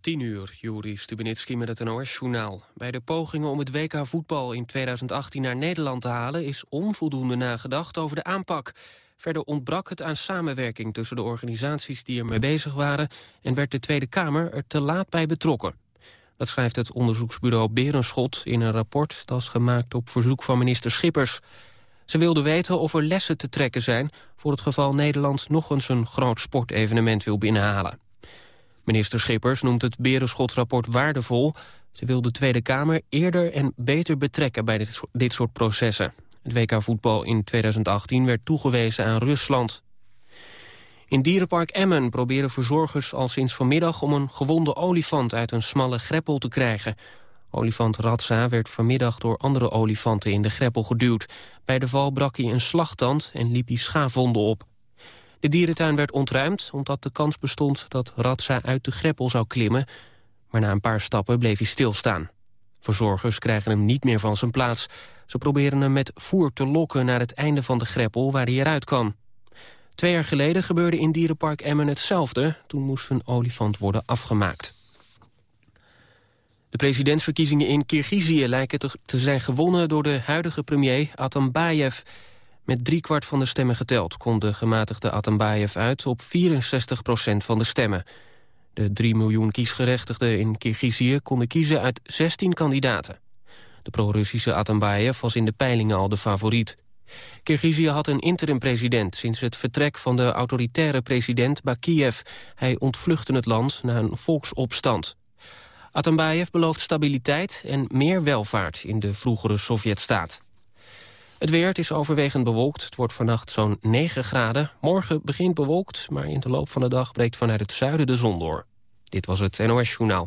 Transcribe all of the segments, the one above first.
10 uur, Juri Stubenitski met het NOS-journaal. Bij de pogingen om het WK voetbal in 2018 naar Nederland te halen... is onvoldoende nagedacht over de aanpak. Verder ontbrak het aan samenwerking tussen de organisaties die ermee bezig waren... en werd de Tweede Kamer er te laat bij betrokken. Dat schrijft het onderzoeksbureau Berenschot in een rapport... dat is gemaakt op verzoek van minister Schippers. Ze wilde weten of er lessen te trekken zijn... voor het geval Nederland nog eens een groot sportevenement wil binnenhalen. Minister Schippers noemt het Berenschotrapport waardevol. Ze wil de Tweede Kamer eerder en beter betrekken bij dit, dit soort processen. Het WK-voetbal in 2018 werd toegewezen aan Rusland. In dierenpark Emmen proberen verzorgers al sinds vanmiddag... om een gewonde olifant uit een smalle greppel te krijgen. Olifant Ratsa werd vanmiddag door andere olifanten in de greppel geduwd. Bij de val brak hij een slagtand en liep hij schaafwonden op. De dierentuin werd ontruimd omdat de kans bestond dat Ratsa uit de greppel zou klimmen. Maar na een paar stappen bleef hij stilstaan. Verzorgers krijgen hem niet meer van zijn plaats. Ze proberen hem met voer te lokken naar het einde van de greppel waar hij eruit kan. Twee jaar geleden gebeurde in Dierenpark Emmen hetzelfde. Toen moest een olifant worden afgemaakt. De presidentsverkiezingen in Kirgizië lijken te zijn gewonnen door de huidige premier Atambayev. Met driekwart van de stemmen geteld kon de gematigde Atambayev uit op 64 procent van de stemmen. De 3 miljoen kiesgerechtigden in Kirgizië konden kiezen uit 16 kandidaten. De pro-Russische Atambayev was in de peilingen al de favoriet. Kirgizië had een interim-president sinds het vertrek van de autoritaire president Bakiev. Hij ontvluchtte het land na een volksopstand. Atambayev belooft stabiliteit en meer welvaart in de vroegere Sovjetstaat. Het weer, is overwegend bewolkt. Het wordt vannacht zo'n 9 graden. Morgen begint bewolkt, maar in de loop van de dag breekt vanuit het zuiden de zon door. Dit was het NOS Journaal.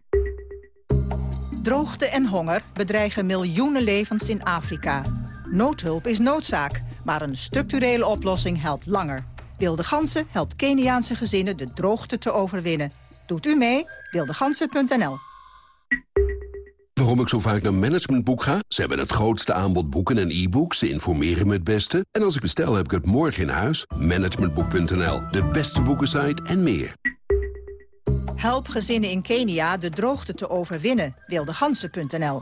Droogte en honger bedreigen miljoenen levens in Afrika. Noodhulp is noodzaak, maar een structurele oplossing helpt langer. Wilde Gansen helpt Keniaanse gezinnen de droogte te overwinnen. Doet u mee? Wildegansen.nl Waarom ik zo vaak naar Managementboek ga? Ze hebben het grootste aanbod boeken en e-books. Ze informeren me het beste. En als ik bestel, heb ik het morgen in huis. Managementboek.nl, de beste boekensite en meer. Help gezinnen in Kenia de droogte te overwinnen. Wildegansen.nl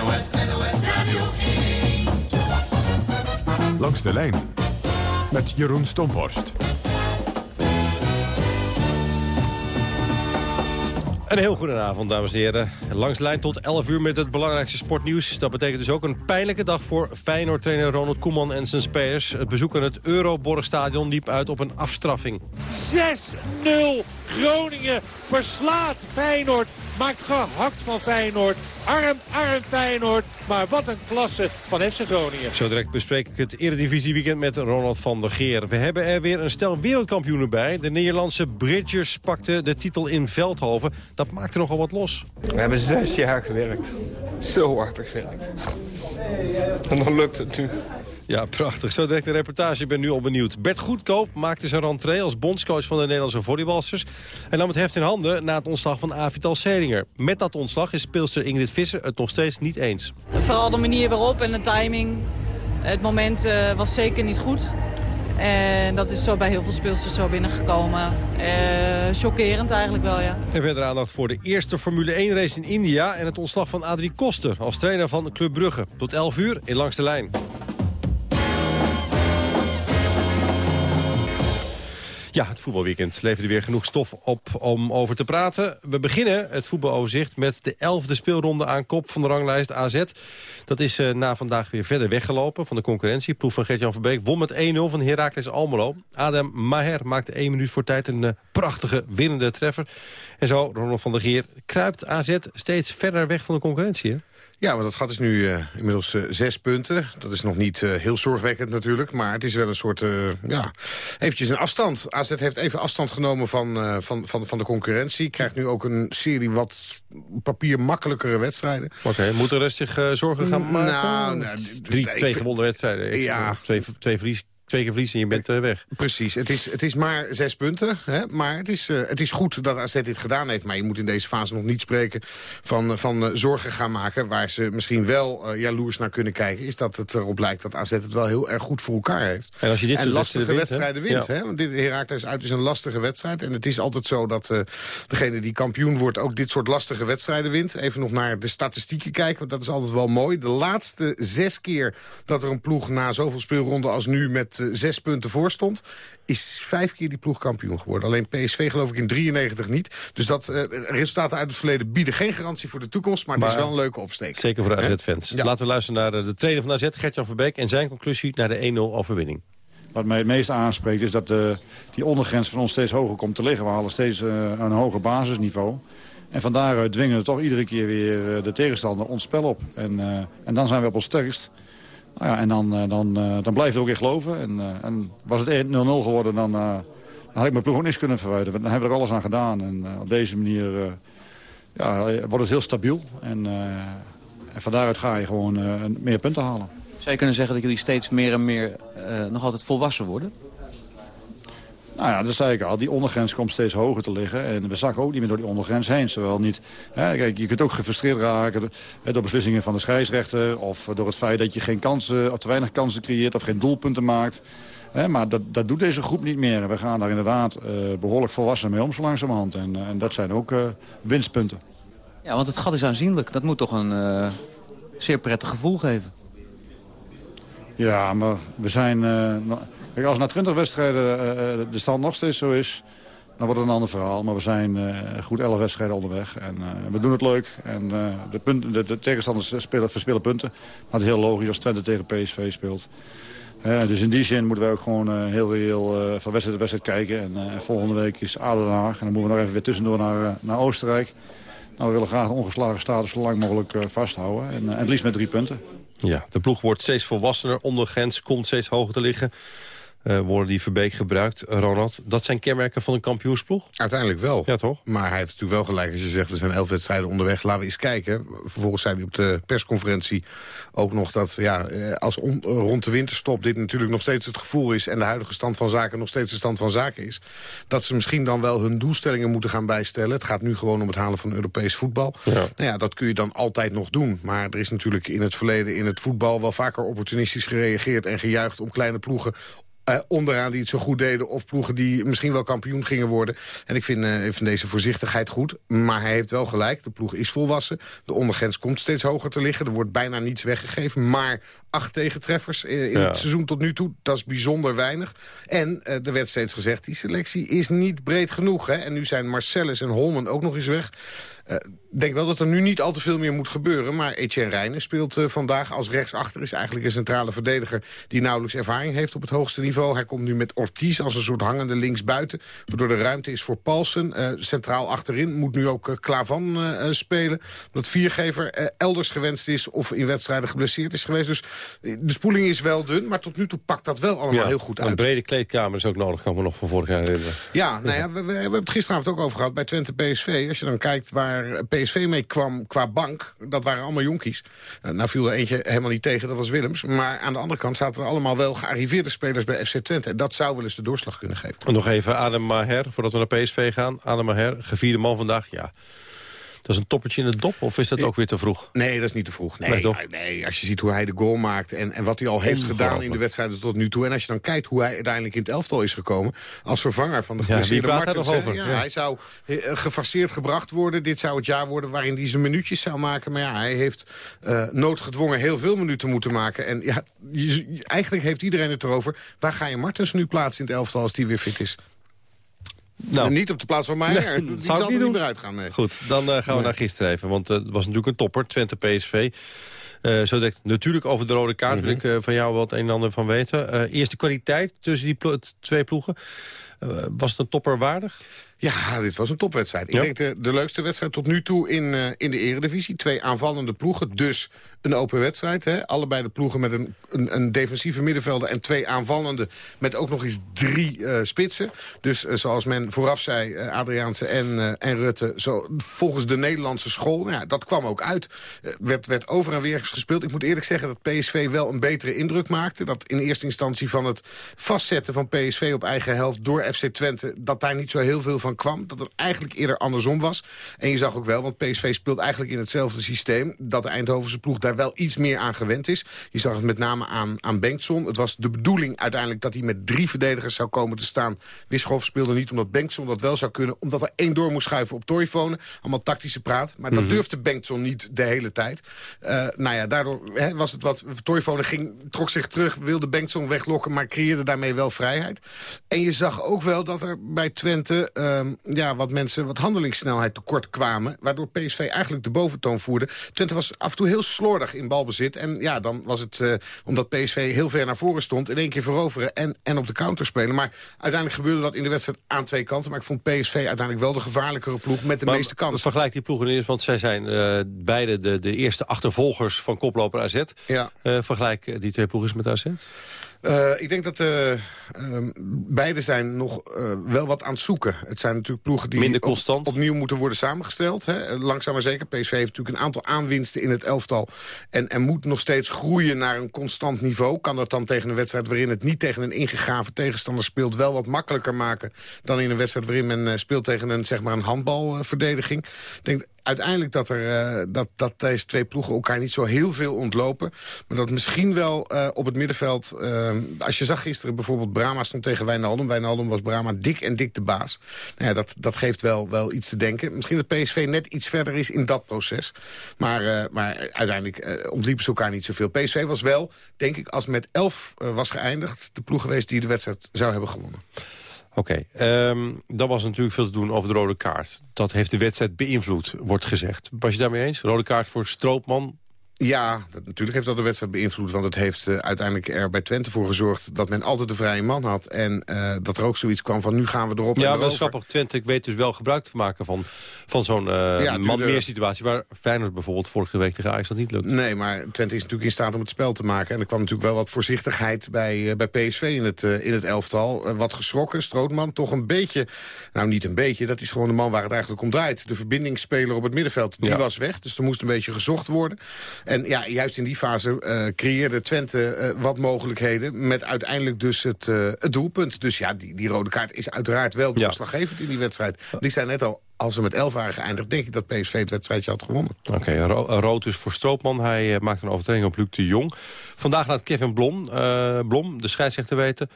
NOS, NOS, NOS Radio 1. Langs de lijn met Jeroen Stomborst. Een heel goedenavond, dames en heren. Langs de lijn tot 11 uur met het belangrijkste sportnieuws. Dat betekent dus ook een pijnlijke dag voor Feyenoord-trainer Ronald Koeman en zijn spelers. Het bezoek aan het Euroborgstadion liep uit op een afstraffing. 6-0 Groningen verslaat Feyenoord. Maakt gehakt van Feyenoord. Arm, arm Feyenoord. Maar wat een klasse van FC Groningen. Zo direct bespreek ik het Eredivisie-weekend met Ronald van der Geer. We hebben er weer een stel wereldkampioenen bij. De Nederlandse Bridgers pakte de titel in Veldhoven. Dat maakte nogal wat los. We hebben zes jaar gewerkt. Zo hard gewerkt. En dan lukt het nu. Ja, prachtig. Zo direct de reportage. Ik ben nu al benieuwd. Bert Goedkoop maakte zijn rentree als bondscoach van de Nederlandse volleybalsters. En nam het heft in handen na het ontslag van Avital Selinger. Met dat ontslag is speelster Ingrid Visser het nog steeds niet eens. Vooral de manier waarop en de timing. Het moment uh, was zeker niet goed. En dat is zo bij heel veel speelsters zo binnengekomen. Uh, chockerend eigenlijk wel, ja. En verder aandacht voor de eerste Formule 1 race in India... en het ontslag van Adrie Koster als trainer van Club Brugge. Tot 11 uur in Langs de Lijn. Ja, het voetbalweekend leverde weer genoeg stof op om over te praten. We beginnen het voetbaloverzicht met de elfde speelronde aan kop van de ranglijst AZ. Dat is uh, na vandaag weer verder weggelopen van de concurrentie. Proef van Gert-Jan Verbeek won met 1-0 van Heracles Almelo. Adem Maher maakte één minuut voor tijd een uh, prachtige winnende treffer. En zo, Ronald van der Geer, kruipt AZ steeds verder weg van de concurrentie. Hè? Ja, want dat gat is nu uh, inmiddels uh, zes punten. Dat is nog niet uh, heel zorgwekkend natuurlijk. Maar het is wel een soort, ja, eventjes een afstand. AZ heeft even afstand genomen van, van, van, van de concurrentie. Krijgt nu ook een serie wat papier makkelijkere wedstrijden. Oké, okay, moet de rest zich zorgen gaan maken? Nou, nou Drie, twee gewonnen wedstrijden. Ja. Twee, twee verlies twee keer verliezen en je bent uh, weg. Precies, het is, het is maar zes punten. Hè? Maar het is, uh, het is goed dat AZ dit gedaan heeft. Maar je moet in deze fase nog niet spreken van, van uh, zorgen gaan maken. Waar ze misschien wel jaloers naar kunnen kijken... is dat het erop lijkt dat AZ het wel heel erg goed voor elkaar heeft. En, als je dit en lastige wedstrijden wint. Hè? Want dit Herakles uit is een lastige wedstrijd. En het is altijd zo dat degene die kampioen wordt... ook dit soort lastige wedstrijden wint. Even nog naar de statistieken kijken, want dat is altijd wel mooi. De laatste zes keer dat er een ploeg na zoveel speelronden als nu... met zes punten voor stond... is vijf keer die ploeg kampioen geworden. Alleen PSV geloof ik in 93 niet. Dus dat uh, resultaten uit het verleden bieden geen garantie voor de toekomst... maar, maar het is wel een leuke opsteek. Zeker voor AZ-fans. Ja. Laten we luisteren naar de trainer van AZ, Gertjan Verbeek... en zijn conclusie naar de 1-0-overwinning. Wat mij het meest aanspreekt is dat de, die ondergrens van ons steeds hoger komt te liggen. We halen steeds uh, een hoger basisniveau. En van daaruit dwingen we toch iedere keer weer uh, de tegenstander ons spel op. En, uh, en dan zijn we op ons sterkst. Nou ja, en dan, dan, dan blijf je ook in geloven. En, en was het 1-0-0 geworden, dan, dan, had ik mijn ploeg ook niks kunnen verwijderen. Dan hebben we er alles aan gedaan. En op deze manier ja, wordt het heel stabiel. En, en van daaruit ga je gewoon meer punten halen. Zou je kunnen zeggen dat jullie steeds meer en meer nog altijd volwassen worden? Nou ja, dat zei ik al. Die ondergrens komt steeds hoger te liggen. En we zakken ook niet meer door die ondergrens heen. Zowel niet, hè, kijk, je kunt ook gefrustreerd raken door beslissingen van de scheidsrechter... of door het feit dat je geen kansen, of te weinig kansen creëert of geen doelpunten maakt. Hè, maar dat, dat doet deze groep niet meer. We gaan daar inderdaad uh, behoorlijk volwassen mee om zo langzamerhand. En, uh, en dat zijn ook uh, winstpunten. Ja, want het gat is aanzienlijk. Dat moet toch een zeer prettig gevoel geven. Ja, maar we zijn... Als na 20 wedstrijden uh, de stand nog steeds zo is... dan wordt het een ander verhaal. Maar we zijn uh, goed 11 wedstrijden onderweg. En we doen het leuk. En de, punten, de, de, tegenstanders spelen, verspillen punten. Maar het is heel logisch als Twente tegen PSV speelt. dus in die zin moeten wij ook gewoon heel reëel van wedstrijd tot wedstrijd kijken. En volgende week is Aden. En dan moeten we nog even weer tussendoor naar, naar Oostenrijk. Nou, we willen graag een ongeslagen status zo lang mogelijk vasthouden. En, en het liefst met drie punten. Ja, de ploeg wordt steeds volwassener. Ondergrens komt steeds hoger te liggen. Uh, woorden die Verbeek gebruikt, Ronald. Dat zijn kenmerken van een kampioensploeg? Uiteindelijk wel. Ja, toch? Maar hij heeft natuurlijk wel gelijk als je zegt... er zijn elf wedstrijden onderweg, laten we eens kijken. Vervolgens zei hij op de persconferentie ook nog dat... ja, als on, rond de winterstop dit natuurlijk nog steeds het gevoel is... en de huidige stand van zaken nog steeds de stand van zaken is... dat ze misschien dan wel hun doelstellingen moeten gaan bijstellen. Het gaat nu gewoon om het halen van Europees voetbal. Ja. Nou ja, dat kun je dan altijd nog doen. Maar er is natuurlijk in het verleden in het voetbal... wel vaker opportunistisch gereageerd en gejuicht om kleine ploegen onderaan die het zo goed deden... of ploegen die misschien wel kampioen gingen worden. En ik vind, uh, vind deze voorzichtigheid goed. Maar hij heeft wel gelijk. De ploeg is volwassen. De ondergrens komt steeds hoger te liggen. Er wordt bijna niets weggegeven. Maar acht tegentreffers uh, in ja. het seizoen tot nu toe. Dat is bijzonder weinig. En er werd steeds gezegd, die selectie is niet breed genoeg. Hè? En nu zijn Marcellus en Holman ook nog eens weg. Ik denk wel dat er nu niet al te veel meer moet gebeuren. Maar Etienne Rijnen speelt uh, vandaag als rechtsachter. Is eigenlijk een centrale verdediger die nauwelijks ervaring heeft op het hoogste niveau. Hij komt nu met Ortiz als een soort hangende linksbuiten. Waardoor er ruimte is voor Paulsen. Uh, centraal achterin moet nu ook uh, Klavan spelen. Omdat Viergever elders gewenst is of in wedstrijden geblesseerd is geweest. Dus de spoeling is wel dun. Maar tot nu toe pakt dat wel allemaal ja, heel goed uit. Een brede kleedkamer is ook nodig. Kan me nog van vorig jaar herinneren. Ja, nou ja, we, we hebben het gisteravond ook over gehad bij Twente PSV. Als je dan kijkt waar PSV mee kwam qua bank, dat waren allemaal jonkies. Uh, nou viel er eentje helemaal niet tegen, dat was Willems. Maar aan de andere kant zaten er allemaal wel gearriveerde spelers bij FC Twente. En dat zou wel eens de doorslag kunnen geven. En nog even Adem Maher, voordat we naar PSV gaan. Adem Maher, gevierde man vandaag, ja. Dat is een toppertje in de dop, of is dat ook weer te vroeg? Nee, dat is niet te vroeg. Nee, nee, nee als je ziet hoe hij de goal maakt en, en wat hij al heeft gedaan in de wedstrijden tot nu toe. En als je dan kijkt hoe hij uiteindelijk in het elftal is gekomen... als vervanger van de geblesseerde ja, Martens. Hij, over? Ja, ja. hij zou gefaseerd gebracht worden. Dit zou het jaar worden waarin hij zijn minuutjes zou maken. Maar ja, hij heeft uh, noodgedwongen heel veel minuten moeten maken. En ja, je, eigenlijk heeft iedereen het erover. Waar ga je Martens nu plaatsen in het elftal als die weer fit is? Nou. Niet op de plaats van. Nee, die zou zal ik er niet niet doen. meer uitgaan. Nee. Goed, dan eh, gaan we naar gisteren even. Want eh, het was natuurlijk een topper, Twente PSV. Eh, zo direct natuurlijk over de rode kaart wil ik eh, van jou wat een en ander van weten. Eerst de kwaliteit tussen die plo- twee ploegen. Was het een topper waardig? Ja, dit was een topwedstrijd. Ik denk de, de leukste wedstrijd tot nu toe in, eh, in de eredivisie. Twee aanvallende ploegen, dus een open wedstrijd. Hè. Allebei de ploegen met een, een, een defensieve middenvelder... en twee aanvallende met ook nog eens drie eh, spitsen. Dus eh, zoals men vooraf zei, Adriaanse en, en Rutte... Zo, volgens de Nederlandse school, nou ja, dat kwam ook uit. Werd, werd over en weer gespeeld. Ik moet eerlijk zeggen dat PSV wel een betere indruk maakte. Dat in eerste instantie van het vastzetten van PSV op eigen helft... door FC Twente, dat daar niet zo heel veel van kwam. Dat het eigenlijk eerder andersom was. En je zag ook wel, want PSV speelt eigenlijk in hetzelfde systeem... dat de Eindhovense ploeg daar wel iets meer aan gewend is. Je zag het met name aan, aan Bengtson. Het was de bedoeling uiteindelijk dat hij met drie verdedigers zou komen te staan. Wischoff speelde niet omdat Bengtson dat wel zou kunnen... omdat er één door moest schuiven op Toivonen. Allemaal tactische praat. Maar dat Mhm. durfde Bengtson niet de hele tijd. Eh, nou ja, daardoor was het wat... Toivonen ging, trok zich terug, wilde Bengtson weglokken... maar creëerde daarmee wel vrijheid. En je zag ook wel dat er bij Twente... ehm, ja, wat mensen wat handelingssnelheid tekort kwamen... waardoor PSV eigenlijk de boventoon voerde. Twente was af en toe heel slordig in balbezit. En ja, dan was het, eh, omdat PSV heel ver naar voren stond... in één keer veroveren en, en op de counter spelen. Maar uiteindelijk gebeurde dat in de wedstrijd aan twee kanten. Maar ik vond PSV uiteindelijk wel de gevaarlijkere ploeg... met de Maar meeste kansen. Vergelijk die ploegen eerst, want zij zijn eh, beide de, de eerste achtervolgers van koploper AZ. Ja. Eh, vergelijk die twee ploegen eens met AZ. Eh, ik denk dat eh, ehm, beide zijn nog eh, wel wat aan het zoeken. Het zijn natuurlijk ploegen die Minder op- constant. opnieuw moeten worden samengesteld. Hè. Langzaam maar zeker. PSV heeft natuurlijk een aantal aanwinsten in het elftal. En, en moet nog steeds groeien naar een constant niveau. Kan dat dan tegen een wedstrijd waarin het niet tegen een ingegraven tegenstander speelt... wel wat makkelijker maken dan in een wedstrijd waarin men speelt tegen een, zeg maar een handbalverdediging. Ik denk uiteindelijk dat, er, eh, dat, dat deze twee ploegen elkaar niet zo heel veel ontlopen. Maar dat misschien wel eh, op het middenveld... eh, als je zag gisteren bijvoorbeeld Brama stond tegen Wijnaldum. Wijnaldum was Brama dik en dik de baas. Nou ja, dat, dat geeft wel, wel iets te denken. Misschien dat PSV net iets verder is in dat proces. Maar, maar uiteindelijk ontliepen ze elkaar niet zoveel. PSV was wel, denk ik, als met 11 eh, was geëindigd... de ploeg geweest die de wedstrijd zou hebben gewonnen. Oké, ehm dan was natuurlijk veel te doen over de rode kaart. Dat heeft de wedstrijd beïnvloed, wordt gezegd. Was je daarmee eens? Rode kaart voor Stroopman. Ja, dat, natuurlijk heeft dat de wedstrijd beïnvloed. Want het heeft eh, uiteindelijk er bij Twente voor gezorgd... dat men altijd de vrije man had. En eh, dat er ook zoiets kwam van nu gaan we erop Ja, dat is grappig. Twente ik weet dus wel gebruik te maken van, van zo'n eh Ja, duurde- man-meer situatie... waar Feyenoord bijvoorbeeld vorige week tegen Ajax dat niet lukt. Nee, maar Twente is natuurlijk in staat om het spel te maken. En er kwam natuurlijk wel wat voorzichtigheid bij, eh, bij PSV in het, eh, in het elftal. Eh, wat geschrokken, Strootman toch een beetje... Nou, niet een beetje, dat is gewoon de man waar het eigenlijk om draait. De verbindingsspeler op het middenveld, die Ja. was weg. Dus er moest een beetje gezocht worden. En ja, juist in die fase eh, creëerde Twente eh, wat mogelijkheden... met uiteindelijk dus het, eh, het doelpunt. Dus ja, die, die rode kaart is uiteraard wel doorslaggevend in die wedstrijd. Ik zei net al, als ze met 11 waren geëindigd... denk ik dat PSV het wedstrijdje had gewonnen. Oké, ro rood dus voor Stroopman. Hij maakt een overtreding op Luc de Jong. Vandaag laat Kevin Blom, Blom de scheidsrechter weten...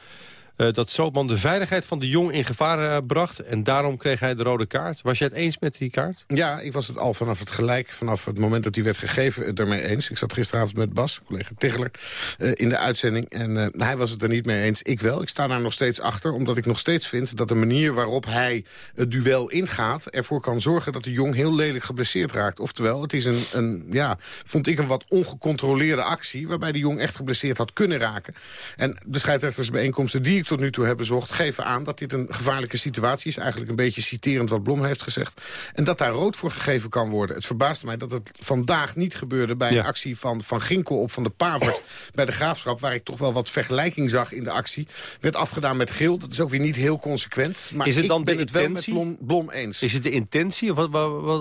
eh, dat Stroopman de veiligheid van de Jong in gevaar eh, bracht... en daarom kreeg hij de rode kaart. Was je het eens met die kaart? Ja, ik was het al vanaf het gelijk, vanaf het moment dat die werd gegeven, het ermee eens. Ik zat gisteravond met Bas, collega Ticheler, eh, in de uitzending. En eh, hij was het er niet mee eens. Ik wel. Ik sta daar nog steeds achter, omdat ik nog steeds vind dat de manier waarop hij het duel ingaat, ervoor kan zorgen dat de jong heel lelijk geblesseerd raakt. Oftewel, het is een, een ja, vond ik een wat ongecontroleerde actie, waarbij de jong echt geblesseerd had kunnen raken. En de scheidsrechtersbijeenkomsten die ik tot nu toe heb bezocht, geven aan dat dit een gevaarlijke situatie is. Eigenlijk een beetje citerend wat Blom heeft gezegd. En dat daar rood voor gegeven kan worden. Het verbaast mij dat het vandaag niet gebeurde bij Ja. een actie van Van Ginkel op Van de Pavert bij de Graafschap, waar ik toch wel wat vergelijking zag in de actie. Werd afgedaan met geel. Dat is ook weer niet heel consequent. Maar is het ik dan ben de het wel met intentie? Blom, Blom eens. Is het de intentie of,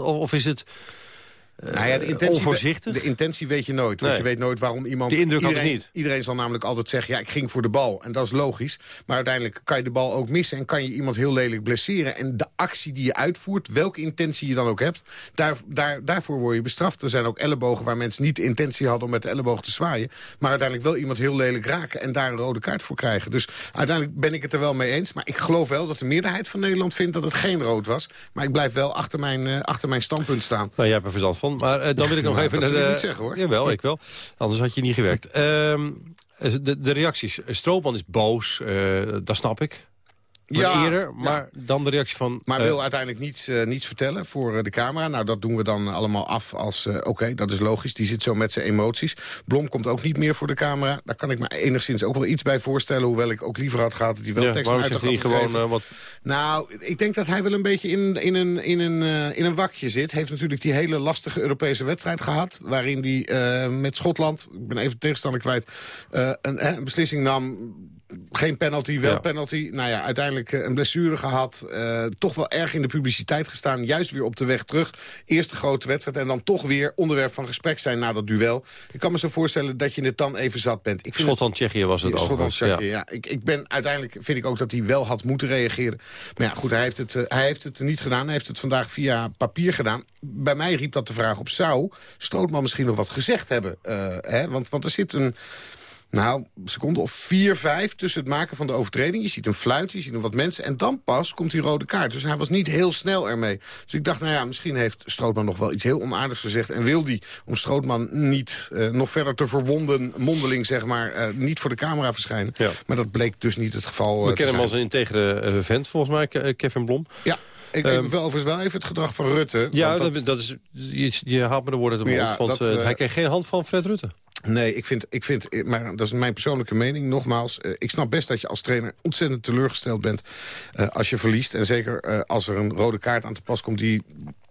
of is het Nou ja, de intentie, onvoorzichtig? De intentie weet je nooit. Want Nee. je weet nooit waarom iemand... Die indruk had ik iedereen, niet. Iedereen zal namelijk altijd zeggen, ja, ik ging voor de bal. En dat is logisch. Maar uiteindelijk kan je de bal ook missen... en kan je iemand heel lelijk blesseren. En de actie die je uitvoert, welke intentie je dan ook hebt... Daar, daar, daarvoor word je bestraft. Er zijn ook ellebogen waar mensen niet de intentie hadden... om met de elleboog te zwaaien. Maar uiteindelijk wel iemand heel lelijk raken... en daar een rode kaart voor krijgen. Dus uiteindelijk ben ik het er wel mee eens. Maar ik geloof wel dat de meerderheid van Nederland vindt... dat het geen rood was. Maar ik blijf wel achter mijn, eh, achter mijn standpunt staan. Nou, jij hebt er verstand van. Maar eh, dan wil ik nog even... dat wil ik niet zeggen, hoor. Jawel, ik wel. Anders had je niet gewerkt. Ehm, de, de reacties. Stroopman is boos. eh, dat snap ik. Ja, eerder, maar dan de reactie van... Maar eh, wil uiteindelijk niets, eh, niets vertellen voor eh, de camera. Nou, dat doen we dan allemaal af als... Oké, dat is logisch. Die zit zo met zijn emoties. Blom komt ook niet meer voor de camera. Daar kan ik me enigszins ook wel iets bij voorstellen. Hoewel ik ook liever had gehad dat hij wel ja, tekst uit had hij niet gewoon... wat, Nou, ik denk dat hij wel een beetje in, in, een, in, een, in een wakje zit. Heeft natuurlijk die hele lastige Europese wedstrijd gehad... waarin hij met Schotland, ik ben even de tegenstander kwijt... een, een beslissing nam, geen penalty, wel Ja. penalty. Nou ja, uiteindelijk eh, een blessure gehad. eh, toch wel erg in de publiciteit gestaan. Juist weer op de weg terug. Eerste grote wedstrijd en dan toch weer onderwerp van gesprek zijn na dat duel. Ik kan me zo voorstellen dat je het dan even zat bent. Schotland-Tsjechië was het ook. Schotland-Tsjechië, ja. Ik, ik ben uiteindelijk vind ik ook dat hij wel had moeten reageren. Maar ja, goed, hij heeft het, eh, hij heeft het niet gedaan. Hij heeft het vandaag via papier gedaan. Bij mij riep dat de vraag op, zou Strootman misschien nog wat gezegd hebben? Hè? Want, want er zit een... Nou, een seconde of vier, vijf tussen het maken van de overtreding. Je ziet een fluit, je ziet nog wat mensen. En dan pas komt die rode kaart. Dus hij was niet heel snel ermee. Dus ik dacht, nou ja, misschien heeft Strootman nog wel iets heel onaardigs gezegd. En wil die, om Strootman niet eh, nog verder te verwonden, mondeling zeg maar, eh, niet voor de camera verschijnen. Ja. Maar dat bleek dus niet het geval eh, We kennen hem als een integere vent, volgens mij, Ke- Kevin Blom. Ja, ik Ehm, um, wel overigens wel even het gedrag van Rutte. Ja, dat, dat is, je, je haalt me de woorden uit de mond. Ja, want dat, hij kreeg geen hand van Fred Rutte. Nee, ik vind, ik vind, eh, maar dat is mijn persoonlijke mening. Nogmaals, eh, ik snap best dat je als trainer ontzettend teleurgesteld bent eh, als je verliest. En zeker als er een rode kaart aan te pas komt die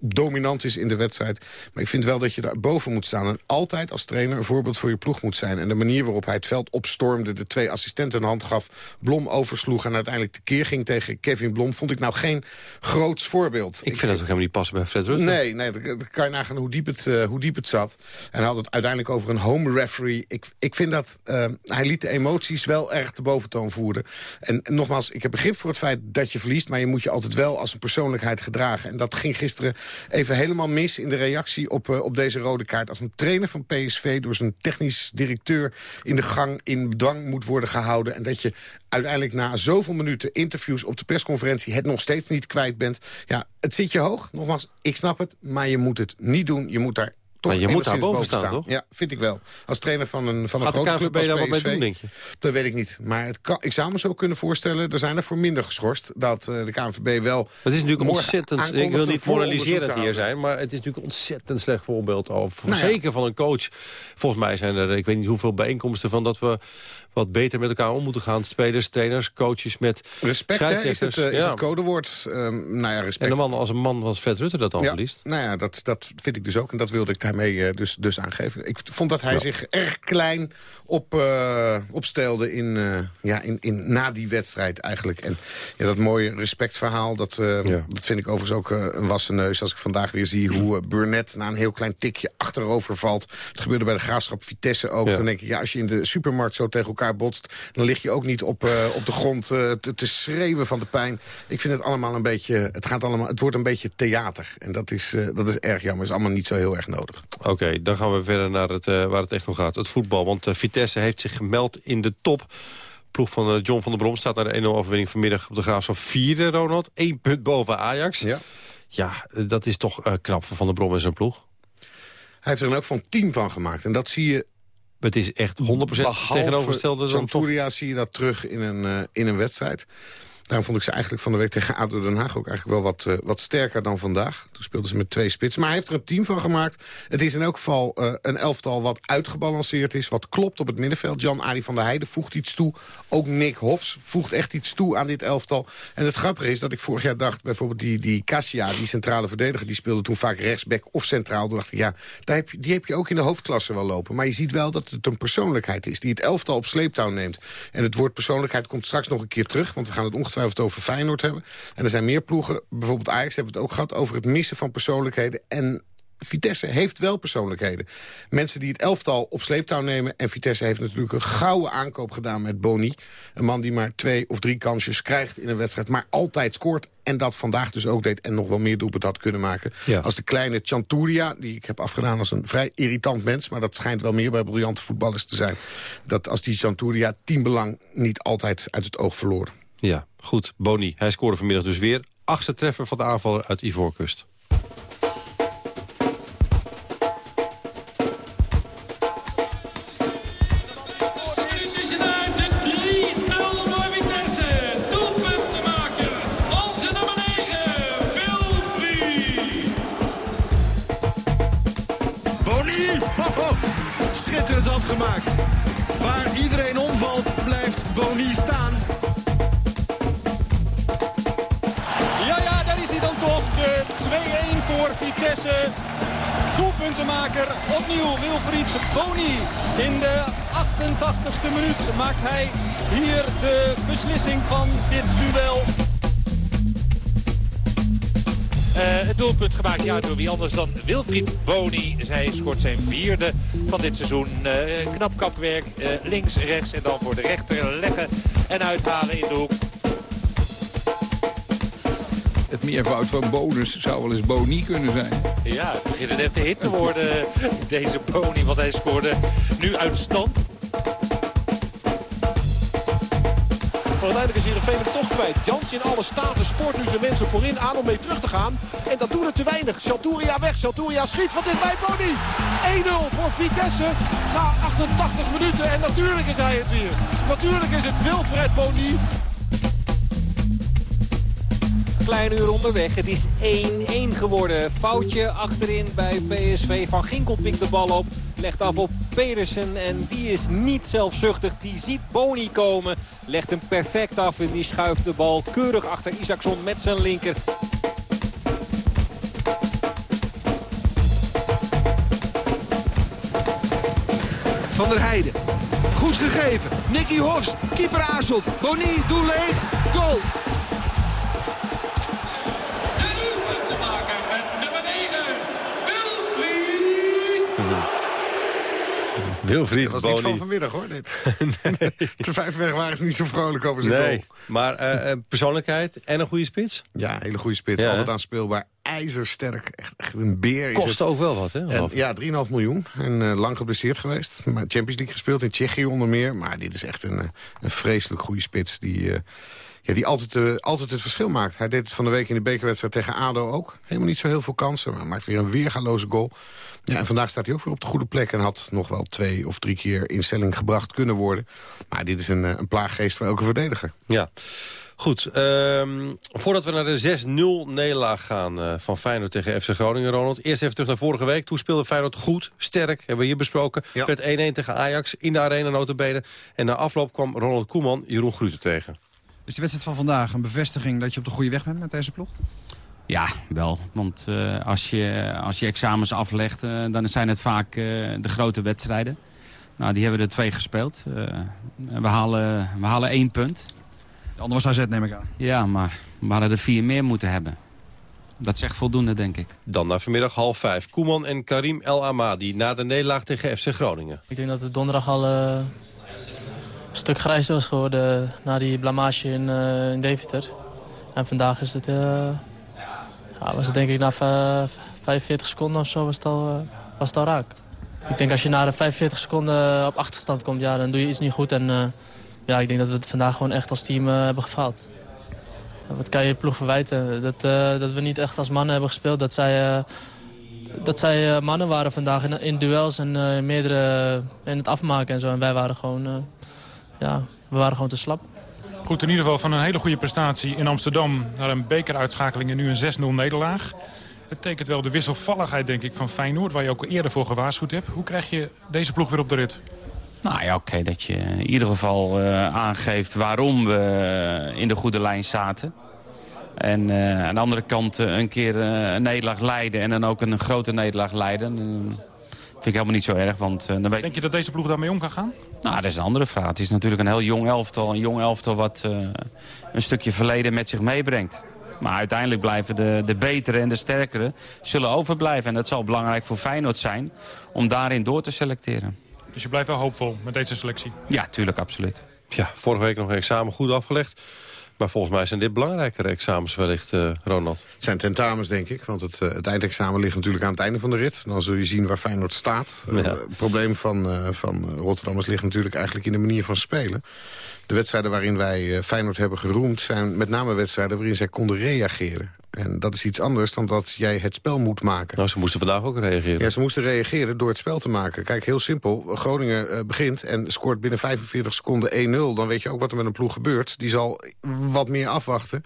dominant is in de wedstrijd. Maar ik vind wel dat je daar boven moet staan. En altijd als trainer een voorbeeld voor je ploeg moet zijn. En de manier waarop hij het veld opstormde, de twee assistenten een hand gaf... Blom oversloeg en uiteindelijk tekeer ging tegen Kevin Blom... vond ik nou geen groots voorbeeld. Ik vind dat ook helemaal niet passen bij Fred Rutte. Nee, nee, dan kan je nagaan hoe diep het, hoe diep het zat. En hij had het uiteindelijk over een home referee. Ik, ik vind dat eh, hij liet de emoties wel erg te boventoon voeren. En, en nogmaals, ik heb begrip voor het feit dat je verliest... maar je moet je altijd wel als een persoonlijkheid gedragen. En dat ging gisteren even helemaal mis in de reactie op, eh, op deze rode kaart. Als een trainer van PSV door zijn technisch directeur... in de gang in bedwang moet worden gehouden... en dat je uiteindelijk na zoveel minuten interviews op de persconferentie... het nog steeds niet kwijt bent. Ja, het zit je hoog. Nogmaals, ik snap het, maar je moet het niet doen. Je moet daar toch Maar je moet daar boven staan, toch? Ja, vind ik wel. Als trainer van een, van een Gaat grote club KNVB als daar wat mee PSV, doen, denk je? Dat weet ik niet. Maar het kan, ik zou me zo kunnen voorstellen... er zijn er voor minder geschorst dat eh, de KNVB wel... Het is natuurlijk ontzettend... Ik wil niet moraliserend hier zijn... maar het is natuurlijk ontzettend slecht voorbeeld. Over, Nou ja. Zeker van een coach. Volgens mij zijn er, ik weet niet hoeveel bijeenkomsten van... dat we wat beter met elkaar om moeten gaan. Spelers, trainers, coaches met Respect is, het, is Ja. het codewoord. Ehm, nou ja, respect. En een man als een man als Fred Rutte dat dan ja, verliest. Nou ja, dat, dat vind ik dus ook. En dat wilde ik daarmee eh, dus, dus aangeven. Ik vond dat hij Ja. zich erg klein op, eh, opstelde in, ja, in, in, na die wedstrijd eigenlijk. En ja, dat mooie respectverhaal, dat, dat vind ik overigens ook een wassen neus. Als ik vandaag weer zie hoe uh, Burnett na een heel klein tikje achterover valt. Het gebeurde bij de Graafschap Vitesse ook. Dan denk ik, ja, als je in de supermarkt zo tegen elkaar botst... dan lig je ook niet op, eh, op de grond eh, te, te schreeuwen van de pijn. Ik vind het allemaal een beetje... Het, gaat allemaal, het wordt een beetje theater. En dat is, eh, dat is erg jammer. is allemaal niet zo heel erg nodig. Oké, dan gaan we verder naar het, waar het echt om gaat. Het voetbal, want Vitesse heeft zich gemeld in de top. Ploeg van John van der Brom staat naar de 1-0 overwinning vanmiddag op de Graafschap. Vierde, Ronald. Eén punt boven Ajax. Ja. Ja, dat is toch knap van Van der Brom en zijn ploeg. Hij heeft er een ook van team van gemaakt. En dat zie je Het is echt 100% tegenovergestelde dan toch. Santuria zie je dat terug in een, eh, in een wedstrijd. Daarom vond ik ze eigenlijk van de week tegen ADO Den Haag... ook eigenlijk wel wat, eh, wat sterker dan vandaag. Toen speelden ze met twee spitsen. Maar hij heeft er een team van gemaakt. Het is in elk geval eh, een elftal wat uitgebalanceerd is. Wat klopt op het middenveld. Jan-Arie van der Heijden voegt iets toe. Ook Nick Hofs voegt echt iets toe aan dit elftal. En het grappige is dat ik vorig jaar dacht... bijvoorbeeld die, die Cassia, die centrale verdediger... die speelde toen vaak rechtsback of centraal. Toen dacht ik, ja, daar heb je, die heb je ook in de hoofdklasse wel lopen. Maar je ziet wel dat het een persoonlijkheid is... die het elftal op sleeptouw neemt. En het woord persoonlijkheid komt straks nog een keer terug... want we gaan het ongetwijfeld over Feyenoord hebben. En er zijn meer ploegen, bijvoorbeeld Ajax hebben we het ook gehad... over het missen van persoonlijkheden. En Vitesse heeft wel persoonlijkheden. Mensen die het elftal op sleeptouw nemen. En Vitesse heeft natuurlijk een gouden aankoop gedaan met Boni. Een man die maar twee of drie kansjes krijgt in een wedstrijd... maar altijd scoort. En dat vandaag dus ook deed en nog wel meer doelpunt had kunnen maken. Ja. Als de kleine Chanturia, die ik heb afgedaan als een vrij irritant mens... maar dat schijnt wel meer bij briljante voetballers te zijn... dat als die Chanturia teambelang niet altijd uit het oog verloor. Ja, goed. Boni, hij scoorde vanmiddag dus weer. Achtste treffer van de aanvaller uit Ivoorkust. Doelpuntenmaker opnieuw Wilfried Boni. In de 88ste minuut maakt hij hier de beslissing van dit duel. Uh, het doelpunt gemaakt ja, door wie anders dan Wilfried Boni. Zij scoort zijn vierde van dit seizoen. Uh, knap kapwerk, uh, links, rechts en dan voor de rechter leggen en uithalen in de hoek. Het meervoud van bonus zou wel eens Boni kunnen zijn. Ja, het begint een echte hit te worden, deze Boni. Want hij scoorde nu uit stand. Maar uiteindelijk is Heerenveen hem toch kwijt. Jans in alle staten spoort nu zijn mensen voorin aan om mee terug te gaan. En dat doen het te weinig. Chaltouria weg. Chaltouria schiet van dit bij Boni. 1-0 voor Vitesse na 88 minuten. En natuurlijk is hij het weer. Natuurlijk is het Wilfred Boni. Klein uur onderweg. Het is 1-1 geworden. Foutje achterin bij PSV. Van Ginkel pikt de bal op. Legt af op Pedersen en die is niet zelfzuchtig. Die ziet Boni komen. Legt hem perfect af en die schuift de bal keurig achter Isaacson met zijn linker. Van der Heijden. Goed gegeven. Nicky Hofs. Keeper aarzelt. Boni, doel leeg. Goal. Wilfried Dat was Boni. niet van vanmiddag hoor. Dit. Te vijfweg waren ze niet zo vrolijk over zijn Nee, goal. maar eh, eh, persoonlijkheid en een goede spits? Ja, hele goede spits. Ja, Altijd aanspeelbaar. IJzersterk. Echt, echt een beer is Kost het. ook wel wat, hè? En, ja, 3,5 miljoen. En eh, lang geblesseerd geweest. Maar Champions League gespeeld in Tsjechië onder meer. Maar dit is echt een, een vreselijk goede spits. Die, ja, die altijd, altijd het verschil maakt. Hij deed het van de week in de bekerwedstrijd tegen ADO ook. Helemaal niet zo heel veel kansen. Maar maakt weer een weergaloze goal. Ja, en vandaag staat hij ook weer op de goede plek. En had nog wel twee of drie keer in stelling gebracht kunnen worden. Maar dit is een, eh, een plaaggeest voor elke verdediger. Ja. Goed, ehm, voordat we naar de 6-0 nederlaag gaan eh, van Feyenoord tegen FC Groningen, Ronald. Eerst even terug naar vorige week. Toen speelde Feyenoord goed, sterk, hebben we hier besproken. Werd 1-1 tegen Ajax in de arena notabene. En na afloop kwam Ronald Koeman Jeroen Gruter tegen. Is de wedstrijd van vandaag een bevestiging dat je op de goede weg bent met deze ploeg? Ja, wel. Want eh, als, je, als je examens aflegt, eh, dan zijn het vaak eh, de grote wedstrijden. Nou, die hebben we er twee gespeeld. Eh, we, halen, we halen één punt. De andere was AZ, neem ik aan. Ja, maar we hadden er vier meer moeten hebben. Dat zegt voldoende, denk ik. Dan naar vanmiddag half vijf. Koeman en Karim El Amadi na de nederlaag tegen FC Groningen. Ik denk dat het donderdag al een stuk grijzer was geworden na die blamage in, eh, in Deventer. En vandaag is het, eh, ja, was het denk ik na va- 45 seconden of zo was het, al, eh, was het al raak. Ik denk als je na de 45 seconden op achterstand komt, ja, dan doe je iets niet goed. En eh, ja, ik denk dat we het vandaag gewoon echt als team eh, hebben gefaald. Wat kan je ploeg verwijten? Dat, eh, dat we niet echt als mannen hebben gespeeld. Dat zij, eh, dat zij eh, mannen waren vandaag in, duels en eh, meerdere in het afmaken en zo. En wij waren gewoon, eh, ja, we waren gewoon te slap. Goed, in ieder geval van een hele goede prestatie in Amsterdam... naar een bekeruitschakeling en nu een 6-0 nederlaag. Het tekent wel de wisselvalligheid, denk ik, van Feyenoord... waar je ook eerder voor gewaarschuwd hebt. Hoe krijg je deze ploeg weer op de rit? Nou ja, oké, dat je in ieder geval eh, aangeeft waarom we in de goede lijn zaten. En eh, aan de andere kant eh, een keer een nederlaag leiden en dan ook een grote nederlaag leiden. Vind ik helemaal niet zo erg, want eh, dan weet Denk je dat deze ploeg daarmee om kan gaan? Nou, dat is een andere vraag. Het is natuurlijk een heel jong elftal. Een jong elftal wat eh, een stukje verleden met zich meebrengt. Maar uiteindelijk blijven de, de betere en de sterkere zullen overblijven. En dat zal belangrijk voor Feyenoord zijn om daarin door te selecteren. Dus je blijft wel hoopvol met deze selectie. Ja, tuurlijk, absoluut. Ja, vorige week nog een examen goed afgelegd. Maar volgens mij zijn dit belangrijkere examens wellicht, eh, Ronald. Het zijn tentamens, denk ik. Want het, eh, het eindexamen ligt natuurlijk aan het einde van de rit. Dan zul je zien waar Feyenoord staat. Eh, Ja. het probleem van, van Rotterdammers ligt natuurlijk eigenlijk in de manier van spelen. De wedstrijden waarin wij Feyenoord hebben geroemd... zijn met name wedstrijden waarin zij konden reageren. En dat is iets anders dan dat jij het spel moet maken. Nou, ze moesten vandaag ook reageren. Ja, ze moesten reageren door het spel te maken. Kijk, heel simpel. Groningen eh, begint en scoort binnen 45 seconden 1-0. Dan weet je ook wat er met een ploeg gebeurt. Die zal wat meer afwachten.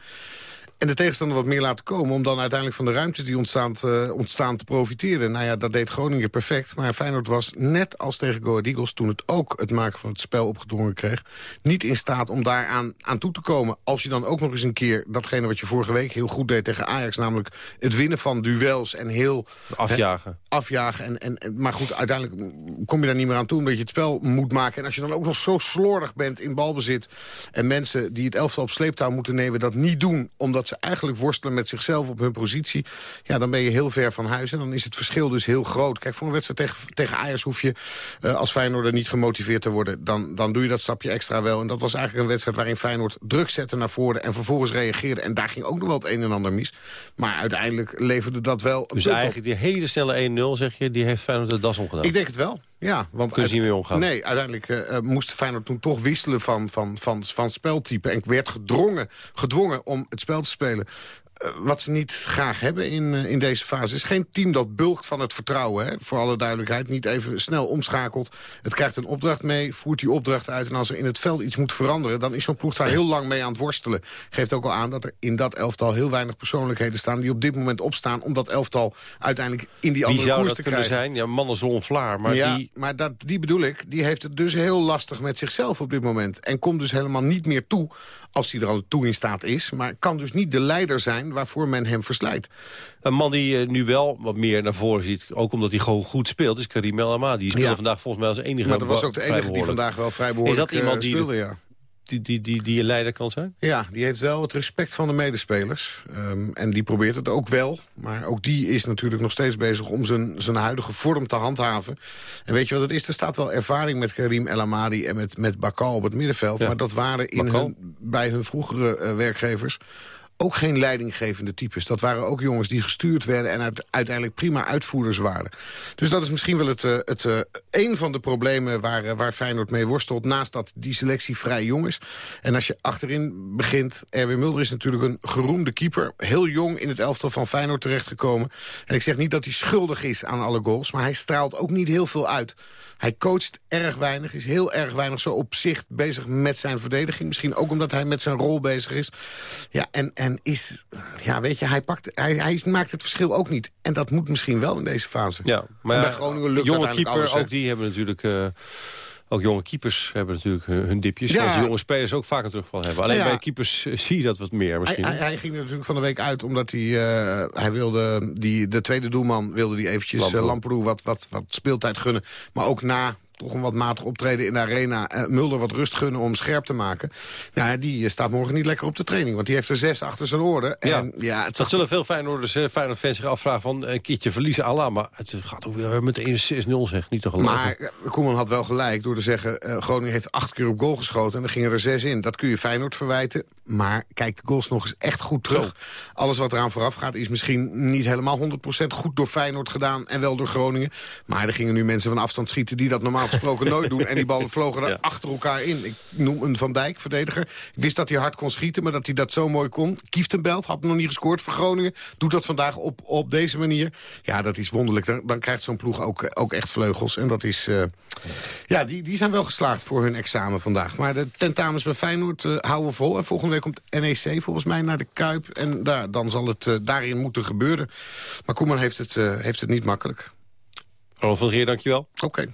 En de tegenstander wat meer laten komen... om dan uiteindelijk van de ruimtes die ontstaan, te, ontstaan te profiteren. Nou ja, dat deed Groningen perfect. Maar Feyenoord was net als tegen Go Ahead Eagles... toen het ook het maken van het spel opgedrongen kreeg... niet in staat om daaraan aan toe te komen. Als je dan ook nog eens een keer datgene wat je vorige week heel goed deed tegen Ajax... namelijk het winnen van duels en heel... Afjagen. Hè, afjagen. En, en, en, maar goed, uiteindelijk kom je daar niet meer aan toe... omdat je het spel moet maken. En als je dan ook nog zo slordig bent in balbezit... en mensen die het elftal op sleeptouw moeten nemen dat niet doen... omdat ze eigenlijk worstelen met zichzelf op hun positie... ja, dan ben je heel ver van huis en dan is het verschil dus heel groot. Kijk, voor een wedstrijd tegen, tegen Ajax hoef je uh, als Feyenoord niet gemotiveerd te worden. Dan, dan doe je dat stapje extra wel. En dat was eigenlijk een wedstrijd waarin Feyenoord druk zette naar voren... en vervolgens reageerde. En daar ging ook nog wel het een en ander mis. Maar uiteindelijk leverde dat wel... Een dus eigenlijk die hele snelle 1-0, zeg je, die heeft Feyenoord de das omgedaan? Ik denk het wel. Ja, want Kunnen ze niet omgaan? Nee, uiteindelijk uh, moest Feyenoord toen toch wisselen van, van, van, van speltype. En werd gedrongen, gedwongen om het spel te spelen. Uh, wat ze niet graag hebben in, uh, in deze fase. is geen team dat bulkt van het vertrouwen. Hè? Voor alle duidelijkheid. Niet even snel omschakelt. Het krijgt een opdracht mee, voert die opdracht uit. En als er in het veld iets moet veranderen... dan is zo'n ploeg daar heel lang mee aan het worstelen. Geeft ook al aan dat er in dat elftal heel weinig persoonlijkheden staan... die op dit moment opstaan om dat elftal uiteindelijk in die andere zou koers dat te kunnen krijgen. zijn? Ja, mannen Zon Vlaar, maar ja, die... maar dat, die bedoel ik. Die heeft het dus heel lastig met zichzelf op dit moment. En komt dus helemaal niet meer toe, als hij er al toe in staat is. Maar kan dus niet de leider zijn waarvoor men hem verslijt. Een man die uh, nu wel wat meer naar voren ziet, ook omdat hij gewoon goed speelt, is Karim El Amadi. Die speelde Ja. vandaag volgens mij als enige. Maar dat was ook de enige die vandaag wel vrij behoorlijk Is dat iemand eh, die, speelde, ja. die, die, die, die een leider kan zijn? Ja, die heeft wel het respect van de medespelers. Ehm, en die probeert het ook wel. Maar ook die is natuurlijk nog steeds bezig om zijn, zijn huidige vorm te handhaven. En weet je wat het is? Er staat wel ervaring met Karim El Amadi en met, met Bakal op het middenveld. Ja. Maar dat waren in Bakal? hun, bij hun vroegere eh, werkgevers ook geen leidinggevende types. Dat waren ook jongens die gestuurd werden... en uit- uiteindelijk prima uitvoerders waren. Dus dat is misschien wel het, eh, het, eh, een van de problemen waar, eh, waar Feyenoord mee worstelt... naast dat die selectie vrij jong is. En als je achterin begint... Erwin Mulder is natuurlijk een geroemde keeper. Heel jong in het elftal van Feyenoord terechtgekomen. En ik zeg niet dat hij schuldig is aan alle goals... maar hij straalt ook niet heel veel uit. Hij coacht erg weinig, is heel erg weinig zo op zich bezig met zijn verdediging. Misschien ook omdat hij met zijn rol bezig is. Ja, en, en is, ja, weet je, hij, pakt, hij, hij maakt het verschil ook niet. En dat moet misschien wel in deze fase. Ja, maar en bij Groningen lukt jonge keeper, alles, ook die hebben natuurlijk... eh, ook jonge keepers hebben natuurlijk hun, dipjes. Ja. Zoals de jonge spelers ook vaak een terugval hebben. Alleen ja. bij keepers zie je dat wat meer misschien. hij, hij ging er natuurlijk van de week uit omdat hij, eh, hij wilde, die, de tweede doelman wilde die eventjes Lamproe. eh, Lamproe wat, wat, wat speeltijd gunnen. Maar ook na toch een wat matig optreden in de arena. eh, Mulder wat rust gunnen om scherp te maken. Nou, ja, die eh, staat morgen niet lekker op de training. Want die heeft er zes achter zijn oren. En, Ja. ja, het dat zullen veel Feyenoorders, eh, Feyenoord-fans zich afvragen van een keertje verliezen. Allah, maar het gaat ook weer met 1-6-0 zeg. Niet te geloven. Maar eh, Koeman had wel gelijk door te zeggen... eh, Groningen heeft acht keer op goal geschoten en er gingen er zes in. Dat kun je Feyenoord verwijten. Maar kijk de goals nog eens echt goed terug. Alles wat eraan vooraf gaat is misschien niet helemaal 100% goed door Feyenoord gedaan... en wel door Groningen. Maar er gingen nu mensen van afstand schieten... die dat normaal gesproken nooit doen. En die ballen vlogen er achter elkaar in. Ik noem een Van Dijk, verdediger. Ik wist dat hij hard kon schieten, maar dat hij dat zo mooi kon. Kieftenbelt had nog niet gescoord voor Groningen. Doet dat vandaag op, op deze manier. Ja, dat is wonderlijk. Dan, dan krijgt zo'n ploeg ook, eh, ook echt vleugels. En dat is... eh, ja, die, die zijn wel geslaagd voor hun examen vandaag. Maar de tentamens bij Feyenoord eh, houden vol. En volgende week komt NEC volgens mij naar de Kuip. En daar, dan zal het daarin moeten gebeuren. Maar Koeman heeft het, eh, heeft het niet makkelijk. Ronald van Geer, dankjewel. Oké.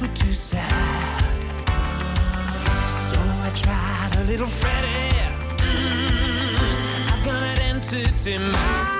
were too sad. So I tried a little Freddie. Mm, I've got an entity mind.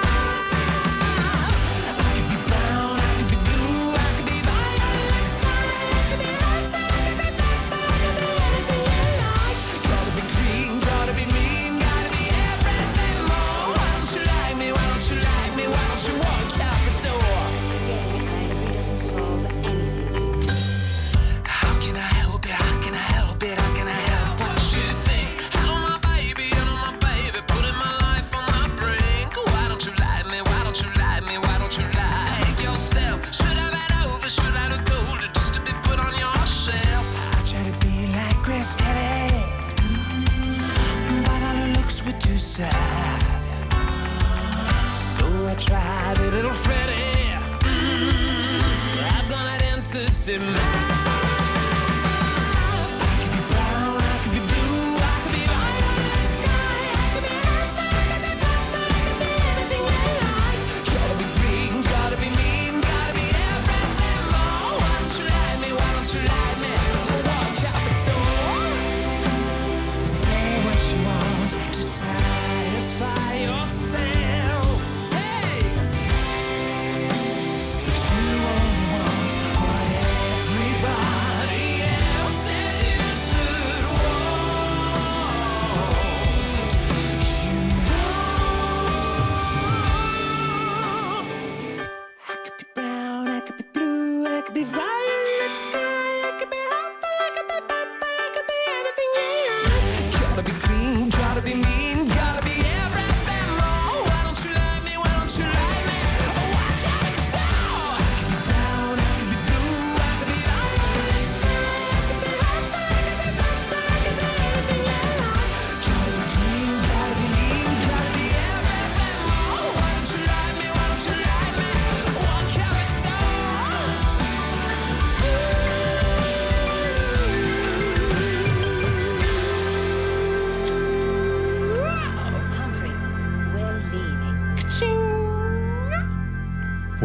tried it, little Freddy. Mm -hmm. I've got an answer to my.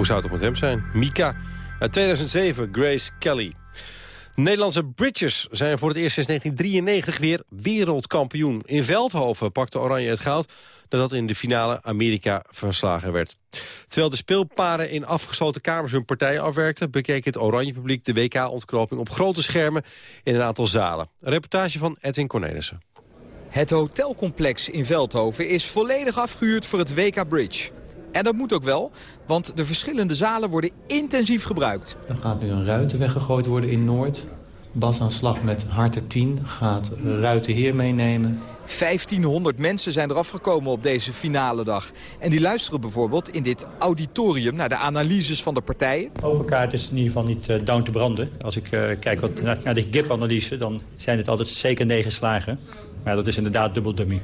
Hoe zou het met hem zijn? Mika. Uit 2007, Grace Kelly. Nederlandse Bridges zijn voor het eerst sinds 1993 weer wereldkampioen. In Veldhoven pakte Oranje het goud nadat in de finale Amerika verslagen werd. Terwijl de speelparen in afgesloten kamers hun partij afwerkten... bekeek het Oranje publiek de WK-ontknoping op grote schermen in een aantal zalen. Reportage van Edwin Cornelissen. Het hotelcomplex in Veldhoven is volledig afgehuurd voor het WK Bridge. En dat moet ook wel, want de verschillende zalen worden intensief gebruikt. Er gaat nu een ruiten weggegooid worden in Noord. Bas aan slag met Harter 10 gaat ruiten heer meenemen. 1500 mensen zijn eraf gekomen op deze finale dag. En die luisteren bijvoorbeeld in dit auditorium naar de analyses van de partijen. Open kaart is in ieder geval niet eh, down te branden. Als ik eh, kijk wat, naar, naar de GIP-analyse, dan zijn het altijd zeker negen slagen. Maar dat is inderdaad dubbel dummy.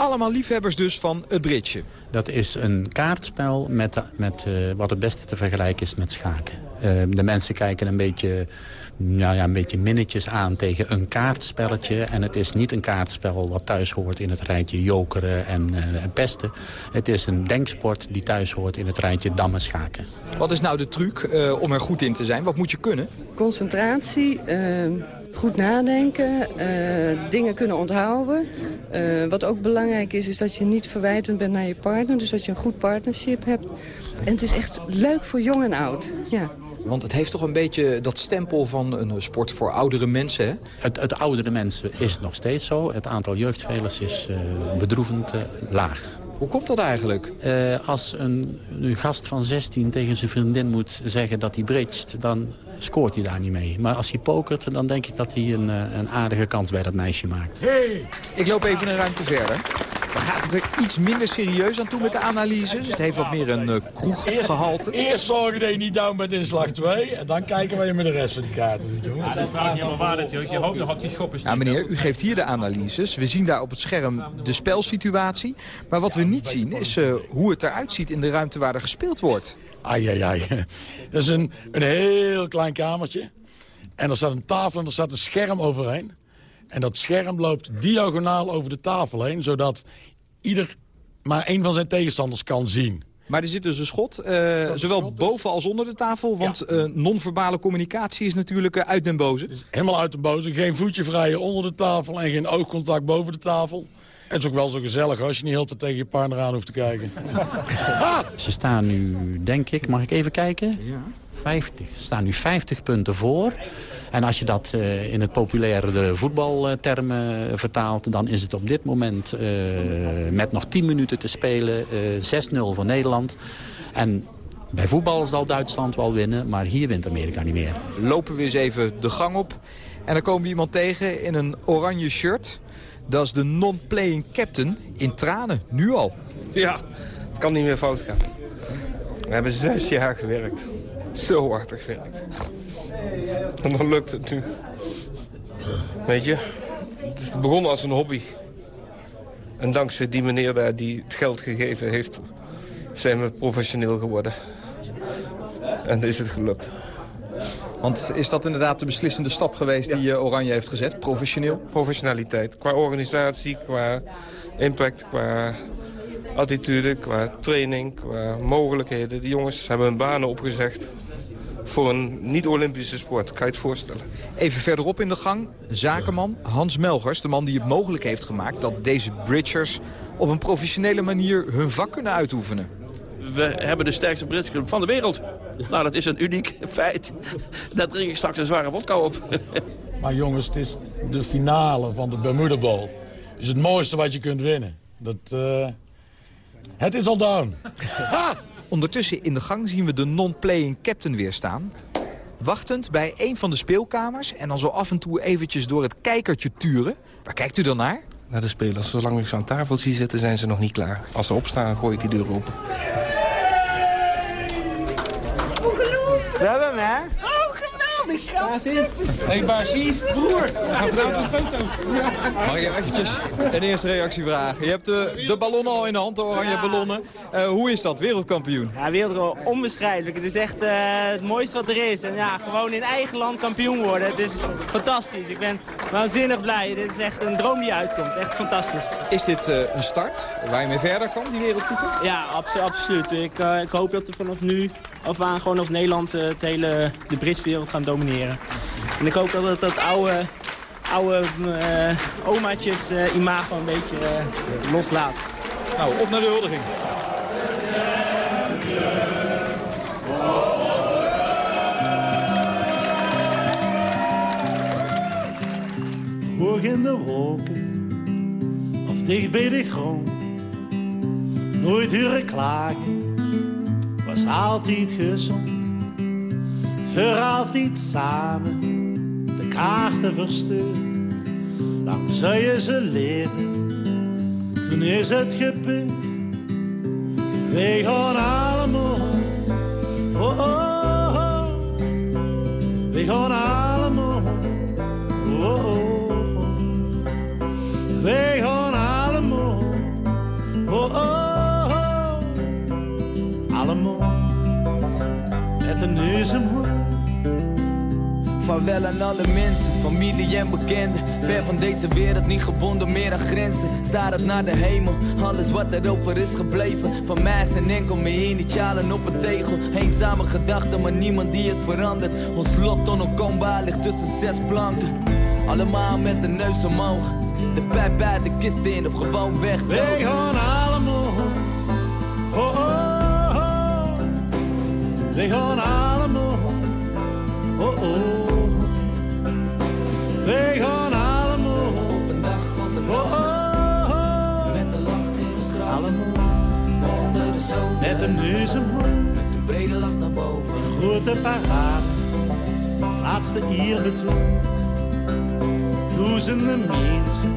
Allemaal liefhebbers dus van het bridge. Dat is een kaartspel met, met, eh, wat het beste te vergelijken is met schaken. Eh, de mensen kijken een beetje, nou ja, een beetje minnetjes aan tegen een kaartspelletje. En het is niet een kaartspel wat thuis hoort in het rijtje jokeren en eh, pesten. Het is een denksport die thuis hoort in het rijtje dammen schaken. Wat is nou de truc eh, om er goed in te zijn? Wat moet je kunnen? Concentratie, goed nadenken, eh, dingen kunnen onthouden. Eh, wat ook belangrijk is, is dat je niet verwijtend bent naar je partner. Dus dat je een goed partnership hebt. En het is echt leuk voor jong en oud. Ja. Want het heeft toch een beetje dat stempel van een sport voor oudere mensen, hè? Het, het oudere mensen is nog steeds zo. Het aantal jeugdspelers is eh, bedroevend laag. Hoe komt dat eigenlijk? Eh, als een, een gast van 16 tegen zijn vriendin moet zeggen dat hij bridget... dan scoort hij daar niet mee. Maar als hij pokert, dan denk ik dat hij een, eh, een aardige kans bij dat meisje maakt. Hey. Ik loop even een ruimte verder. Dan gaat het er iets minder serieus aan toe met de analyses. Het heeft wat meer een uh, kroeggehalte. Eerst zorgen dat je niet down bent in slag 2. En dan kijken wat je met de rest van die kaarten doet. Ja, dat is trouwens niet helemaal waar natuurlijk. Je hoopt nog op die schoppers. Ja, meneer, u geeft hier de analyses. We zien daar op het scherm de spelsituatie. Maar wat we niet zien is uh, hoe het eruit ziet in de ruimte waar er gespeeld wordt. Ai, ai, ai. Dat is een, een heel klein kamertje. En er staat een tafel en er staat een scherm overheen. En dat scherm loopt diagonaal over de tafel heen... zodat ieder maar één van zijn tegenstanders kan zien. Maar er zit dus een schot, uh, zowel boven als onder de tafel. Want ja. uh, non-verbale communicatie is natuurlijk uh, uit den boze. Helemaal uit den boze. Geen voetje vrij onder de tafel en geen oogcontact boven de tafel. Het is ook wel zo gezellig als je niet heel te tegen je partner aan hoeft te kijken. Ze staan nu, denk ik, mag ik even kijken? Ja. 50. Ze staan nu 50 punten voor. En als je dat uh, in het populaire voetbaltermen uh, vertaalt... dan is het op dit moment uh, met nog 10 minuten te spelen 6-0 voor Nederland. En bij voetbal zal Duitsland wel winnen, maar hier wint Amerika niet meer. Lopen we eens even de gang op. En dan komen we iemand tegen in een oranje shirt. Dat is de non-playing captain in tranen, nu al. Ja, het kan niet meer fout gaan. We hebben zes jaar gewerkt. Zo hard gewerkt. En dan lukt het nu. Weet je, het begon als een hobby. En dankzij die meneer daar die het geld gegeven heeft... zijn we professioneel geworden. En is het gelukt. Want is dat inderdaad de beslissende stap geweest die uh, Oranje heeft gezet? Professioneel? Professionaliteit. Qua organisatie, qua impact, qua attitude, qua training, qua mogelijkheden. De jongens hebben hun banen opgezegd voor een niet-Olympische sport. Kan je het voorstellen? Even verderop in de gang, zakenman Hans Melgers. De man die het mogelijk heeft gemaakt dat deze bridgers op een professionele manier hun vak kunnen uitoefenen. We hebben de sterkste bridgeclub van de wereld. Nou, dat is een uniek feit. Daar drink ik straks een zware vodka op. Maar jongens, het is de finale van de Bermuda Bowl. Het is het mooiste wat je kunt winnen. Dat, uh... Het is al down. Ondertussen in de gang zien we de non-playing captain weer staan. Wachtend bij een van de speelkamers en dan zo af en toe eventjes door het kijkertje turen. Waar kijkt u dan naar? Naar de spelers. Zolang ik ze aan tafel zie zitten zijn ze nog niet klaar. Als ze opstaan gooi ik die deur open. We hebben hem, hè? Oh, geweldig, schat. Hé, hey, Basis, broer. We gaan vanavond een foto. Mag ik eventjes een eerste reactie vragen? Je hebt de, de ballonnen al in de hand, de oranje ja. ballonnen. Uh, hoe is dat, wereldkampioen? Ja, wereldkampioen, onbeschrijfelijk. Het is echt uh, het mooiste wat er is. En ja, gewoon in eigen land kampioen worden. Het is fantastisch. Ik ben waanzinnig blij. Dit is echt een droom die uitkomt. Echt fantastisch. Is dit uh, een start waar je mee verder kan, die wereldtitel? Ja, abso absoluut. Ik, ik hoop dat we vanaf nu af aan gewoon als Nederland het hele, de Britswereld gaan domineren. En ik hoop dat het dat oude, oude uh, omaatjes uh, imago een beetje uh, loslaat. Nou, op naar de huldiging. Hoog in de wolken, of dicht bij de grond. Nooit huren klagen, was altijd gezond voor altijd samen de kaarten verstuurd. Lang zou je ze leven, toen is het gebeurd. Wij gaan allemaal, alle mensen, familie en bekenden. Ver van deze wereld, niet gebonden meer aan grenzen. Staar het naar de hemel, alles wat erover is gebleven. Van mij zijn enkel meer initialen op een tegel. Eenzame gedachten, maar niemand die het verandert. Ons lot onontkoombaar ligt tussen zes planken. Allemaal met de neus omhoog. De pijp bij de kist in of gewoon weg. Wij gaan allemaal, oh oh oh. Wij gaan allemaal, Wij gaan allemaal op een dag van de oh, oh, oh. Met de lach in de straat. Allemaal onder de zon. Met een neus omhoog. Met een brede lach naar boven. Grote parade. Laatste hier betoon. Duizenden mensen.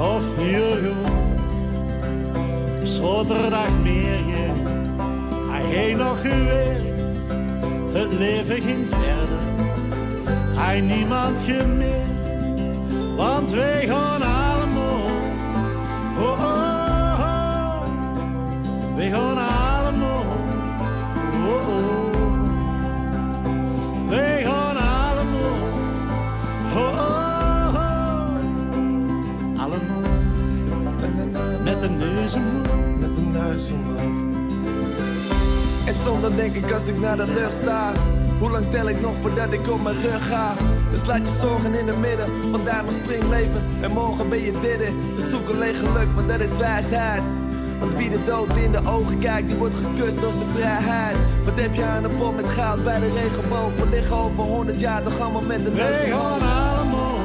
Of hier gewoon. Op Zoterdagmorgen. Hij nog gewerkt. Het leven ging hij niemand gemerkt, want wij gaan allemaal, oh oh oh, wij gaan allemaal, oh oh, wij gaan allemaal, oh oh oh, allemaal, met de neus omhoog, met de neus omhoog. En zonder denk ik als ik naar de lucht sta. Hoe lang tel ik nog voordat ik op mijn rug ga? Dus laat je zorgen in het midden, vandaag nog springleven. En morgen ben je didden, we zoeken leeg geluk, want dat is wijsheid. Want wie de dood in de ogen kijkt, die wordt gekust door zijn vrijheid. Wat heb je aan een pot met goud bij de regenboog? We liggen over honderd jaar toch allemaal met de neus gaan allemaal.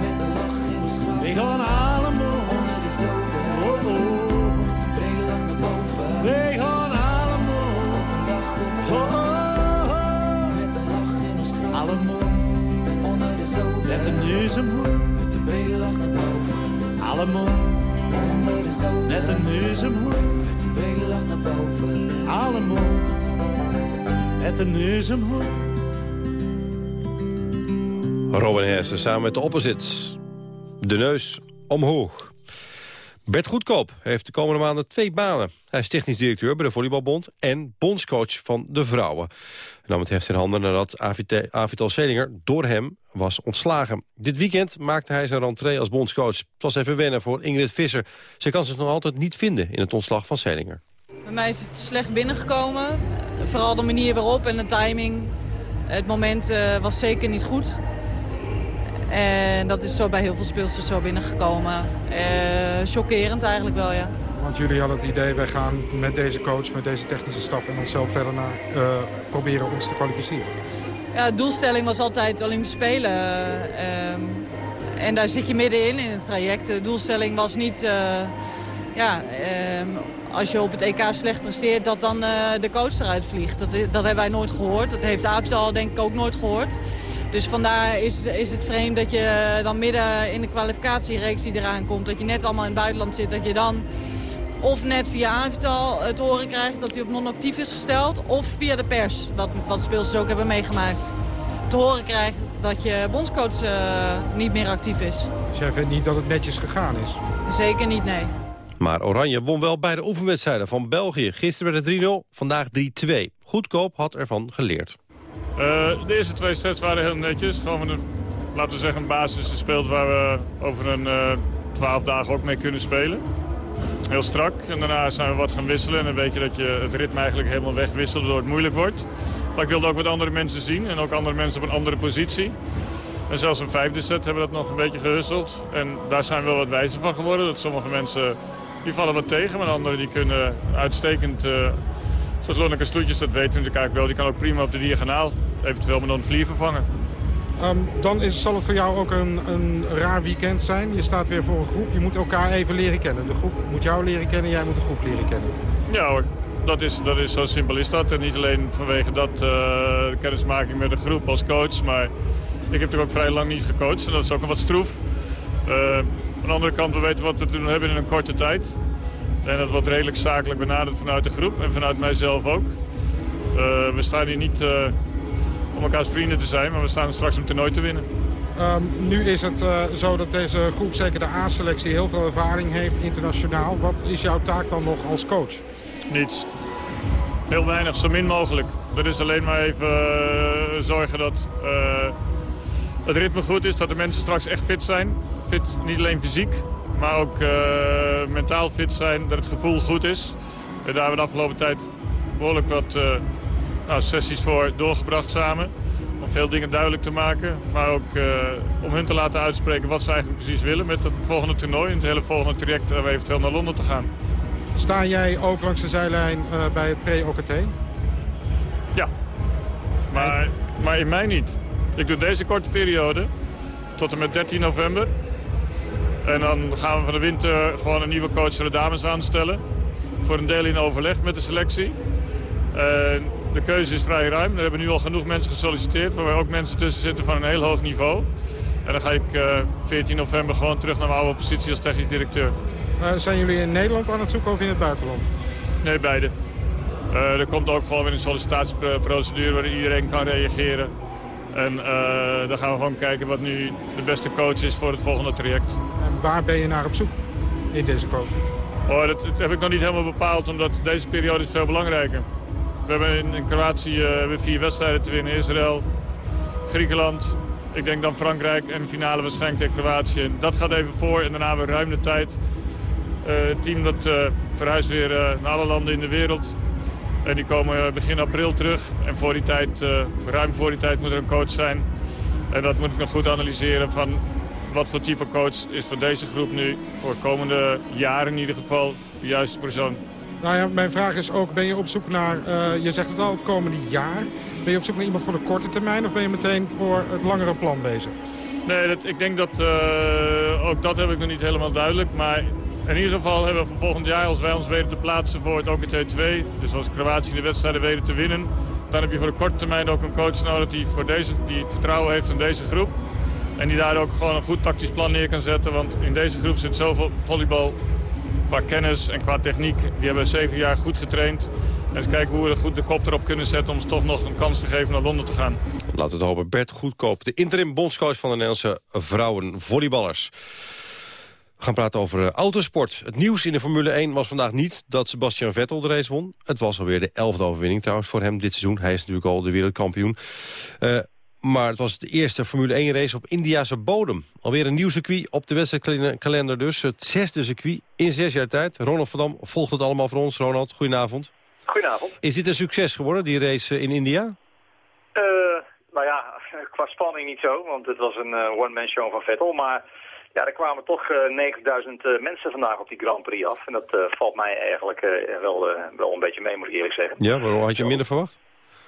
Met een lach in de Met een neus omhoog, met een brede lach naar boven. Allemaal onder de zon. Met een neus omhoog, met een brede lach naar boven. Allemaal met een neus omhoog. Robin Hersen samen met de opposites. De neus omhoog. Bert Goedkoop heeft de komende maanden twee banen. Hij is technisch directeur bij de Volleybalbond en bondscoach van de vrouwen. Hij nam het heft in handen nadat Avital Selinger door hem was ontslagen. Dit weekend maakte hij zijn rentree als bondscoach. Het was even wennen voor Ingrid Visser. Ze kan zich nog altijd niet vinden in het ontslag van Selinger. Bij mij is het slecht binnengekomen. Vooral de manier waarop en de timing. Het moment uh, was zeker niet goed. En dat is zo bij heel veel speelsters zo binnengekomen. Uh, chockerend eigenlijk wel, ja. Want jullie hadden het idee, wij gaan met deze coach, met deze technische staf en onszelf verder naar uh, proberen ons te kwalificeren. Ja, de doelstelling was altijd Olympische Spelen. Uh, en daar zit je middenin in het traject. De doelstelling was niet, uh, ja, ehm, als je op het EK slecht presteert, dat dan de coach eruit vliegt. Dat, dat hebben wij nooit gehoord. Dat heeft Aapsal denk ik ook nooit gehoord. Dus vandaar is, is het vreemd dat je dan midden in de kwalificatiereeks die eraan komt... dat je net allemaal in het buitenland zit, dat je dan of net via Avital het horen krijgt dat hij op non-actief is gesteld... of via de pers, wat, wat speelsters ook hebben meegemaakt. Te horen krijgt dat je bondscoach uh, niet meer actief is. Dus jij vindt niet dat het netjes gegaan is? Zeker niet, nee. Maar Oranje won wel bij de oefenwedstrijden van België. Gisteren werd het 3-0, vandaag 3-2. Goedkoop had ervan geleerd. Uh, de eerste twee sets waren heel netjes. Gewoon een, laten we zeggen, een basis gespeeld waar we over een uh, twaalf dagen ook mee kunnen spelen. Heel strak. En daarna zijn we wat gaan wisselen. En dan weet je dat je het ritme eigenlijk helemaal wegwisselt, waardoor het moeilijk wordt. Maar ik wilde ook wat andere mensen zien. En ook andere mensen op een andere positie. En zelfs een vijfde set hebben we dat nog een beetje gehusseld. En daar zijn we wel wat wijzer van geworden. Dat sommige mensen die vallen wat tegen. Maar anderen die kunnen uitstekend... Uh, Zoals Lonneke Sloetjes, dat weten natuurlijk eigenlijk wel. Die kan ook prima op de diagonaal eventueel met een vlier vervangen. Um, dan is, zal het voor jou ook een, een raar weekend zijn. Je staat weer voor een groep. Je moet elkaar even leren kennen. De groep moet jou leren kennen, jij moet de groep leren kennen. Ja dat is, dat is, zo simpel is dat. En niet alleen vanwege dat uh, kennismaking met de groep als coach. Maar ik heb natuurlijk ook vrij lang niet gecoacht. En dat is ook een wat stroef. Uh, aan de andere kant, we weten wat we te doen hebben in een korte tijd. En dat wordt redelijk zakelijk benaderd vanuit de groep en vanuit mijzelf ook. Uh, we staan hier niet om elkaars vrienden te zijn, maar we staan straks om toernooi te winnen. Um, nu is het uh, zo dat deze groep, zeker de A-selectie, heel veel ervaring heeft internationaal. Wat is jouw taak dan nog als coach? Niets. Heel weinig, zo min mogelijk. Dat is alleen maar even zorgen dat het ritme goed is, dat de mensen straks echt fit zijn. Fit niet alleen fysiek, maar ook mentaal fit zijn, dat het gevoel goed is. En daar hebben we de afgelopen tijd behoorlijk wat nou, sessies voor doorgebracht samen. Om veel dingen duidelijk te maken. Maar ook uh, om hun te laten uitspreken wat ze eigenlijk precies willen met het volgende toernooi. En het hele volgende traject waar we eventueel naar Londen te gaan. Sta jij ook langs de zijlijn bij het pre-OKT? Ja, maar, maar in mij niet. Ik doe deze korte periode tot en met 13 november. En dan gaan we van de winter gewoon een nieuwe coach voor de dames aanstellen. Voor een deel in overleg met de selectie. En de keuze is vrij ruim. Er hebben nu al genoeg mensen gesolliciteerd. Waar ook mensen tussen zitten van een heel hoog niveau. En dan ga ik uh, 14 november gewoon terug naar mijn oude positie als technisch directeur. Zijn jullie in Nederland aan het zoeken of in het buitenland? Nee, beide. Uh, er komt ook gewoon weer een sollicitatieprocedure waar iedereen kan reageren. En uh, dan gaan we gewoon kijken wat nu de beste coach is voor het volgende traject. En waar ben je naar op zoek in deze coach? Oh, dat, dat, heb ik nog niet helemaal bepaald, omdat deze periode is veel belangrijker. We hebben in, Kroatië uh, vier wedstrijden te winnen. Israël, Griekenland, ik denk dan Frankrijk en finale waarschijnlijk tegen Kroatië. Dat gaat even voor en daarna weer ruim de tijd. Uh, het team dat verhuist weer naar alle landen in de wereld. En die komen begin april terug. En voor die tijd, ruim voor die tijd moet er een coach zijn. En dat moet ik nog goed analyseren van wat voor type coach is voor deze groep nu. Voor de komende jaren in ieder geval de juiste persoon. Nou ja, mijn vraag is ook, ben je op zoek naar, uh, je zegt het al, het komende jaar. Ben je op zoek naar iemand voor de korte termijn of ben je meteen voor het langere plan bezig? Nee, dat, ik denk dat, uh, ook dat heb ik nog niet helemaal duidelijk. Maar in ieder geval hebben we volgend jaar, als wij ons weten te plaatsen voor het OKT 2... dus als Kroatië de wedstrijden weten te winnen... dan heb je voor de korte termijn ook een coach nodig die, voor deze, die vertrouwen heeft in deze groep. En die daar ook gewoon een goed tactisch plan neer kan zetten. Want in deze groep zit zoveel volleybal qua kennis en qua techniek. Die hebben zeven jaar goed getraind. En eens kijken hoe we goed de kop erop kunnen zetten om ons toch nog een kans te geven naar Londen te gaan. We het hopen. Bert Goedkoop, de interim bondscoach van de Nederlandse vrouwenvolleyballers. We gaan praten over eh, autosport. Het nieuws in de Formule 1 was vandaag niet dat Sebastian Vettel de race won. Het was alweer de elfde overwinning trouwens voor hem dit seizoen. Hij is natuurlijk al de wereldkampioen. Uh, maar het was de eerste Formule 1 race op Indiase bodem. Alweer een nieuw circuit op de wedstrijdkalender dus. Het zesde circuit in zes jaar tijd. Ronald van Dam volgt het allemaal voor ons. Ronald, goedenavond. Goedenavond. Is dit een succes geworden, die race in India? Uh, nou ja, qua spanning niet zo, want het was een uh, one-man show van Vettel. Maar ja, er kwamen toch uh, 9000 uh, mensen vandaag op die Grand Prix af. En dat uh, valt mij eigenlijk wel, wel een beetje mee, moet ik eerlijk zeggen. Ja, waarom had je minder verwacht?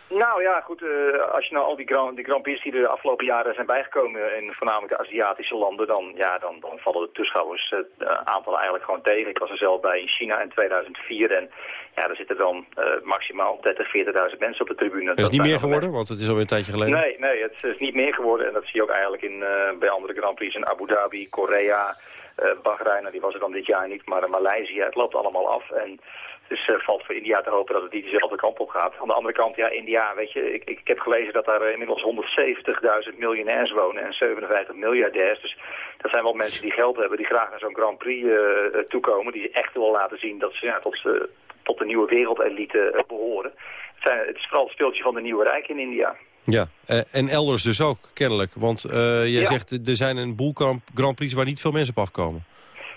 Nou ja, goed, uh, als je nou al die Grand, die Grand Prix die de afgelopen jaren zijn bijgekomen in voornamelijk de Aziatische landen, dan, ja, dan, dan vallen de toeschouwers uh, aantallen eigenlijk gewoon tegen. Ik was er zelf bij in China in 2004 en ja, er zitten dan uh, maximaal 30, 40.000 mensen op de tribune. Het is niet meer geworden, want het is alweer een tijdje geleden. Nee, nee, het is niet meer geworden en dat zie je ook eigenlijk in, bij andere Grand Prix in Abu Dhabi, Korea, Bahrein, die was er dan dit jaar niet, maar Maleisië, het loopt allemaal af en... Dus uh, valt voor India te hopen dat het niet dezelfde kant op gaat. Aan de andere kant, ja, India, weet je, ik, ik, heb gelezen dat daar uh, inmiddels 170.000 miljonairs wonen en 57 miljardairs. Dus dat zijn wel mensen die geld hebben, die graag naar zo'n Grand Prix uh, toekomen. Die echt willen laten zien dat ze ja, tot, tot de nieuwe wereldelite behoren. Het, zijn, het is vooral het speeltje van de nieuwe rijk in India. Ja, en elders dus ook, kennelijk. Want jij ja. zegt, er zijn een boel Grand Prix waar niet veel mensen op afkomen.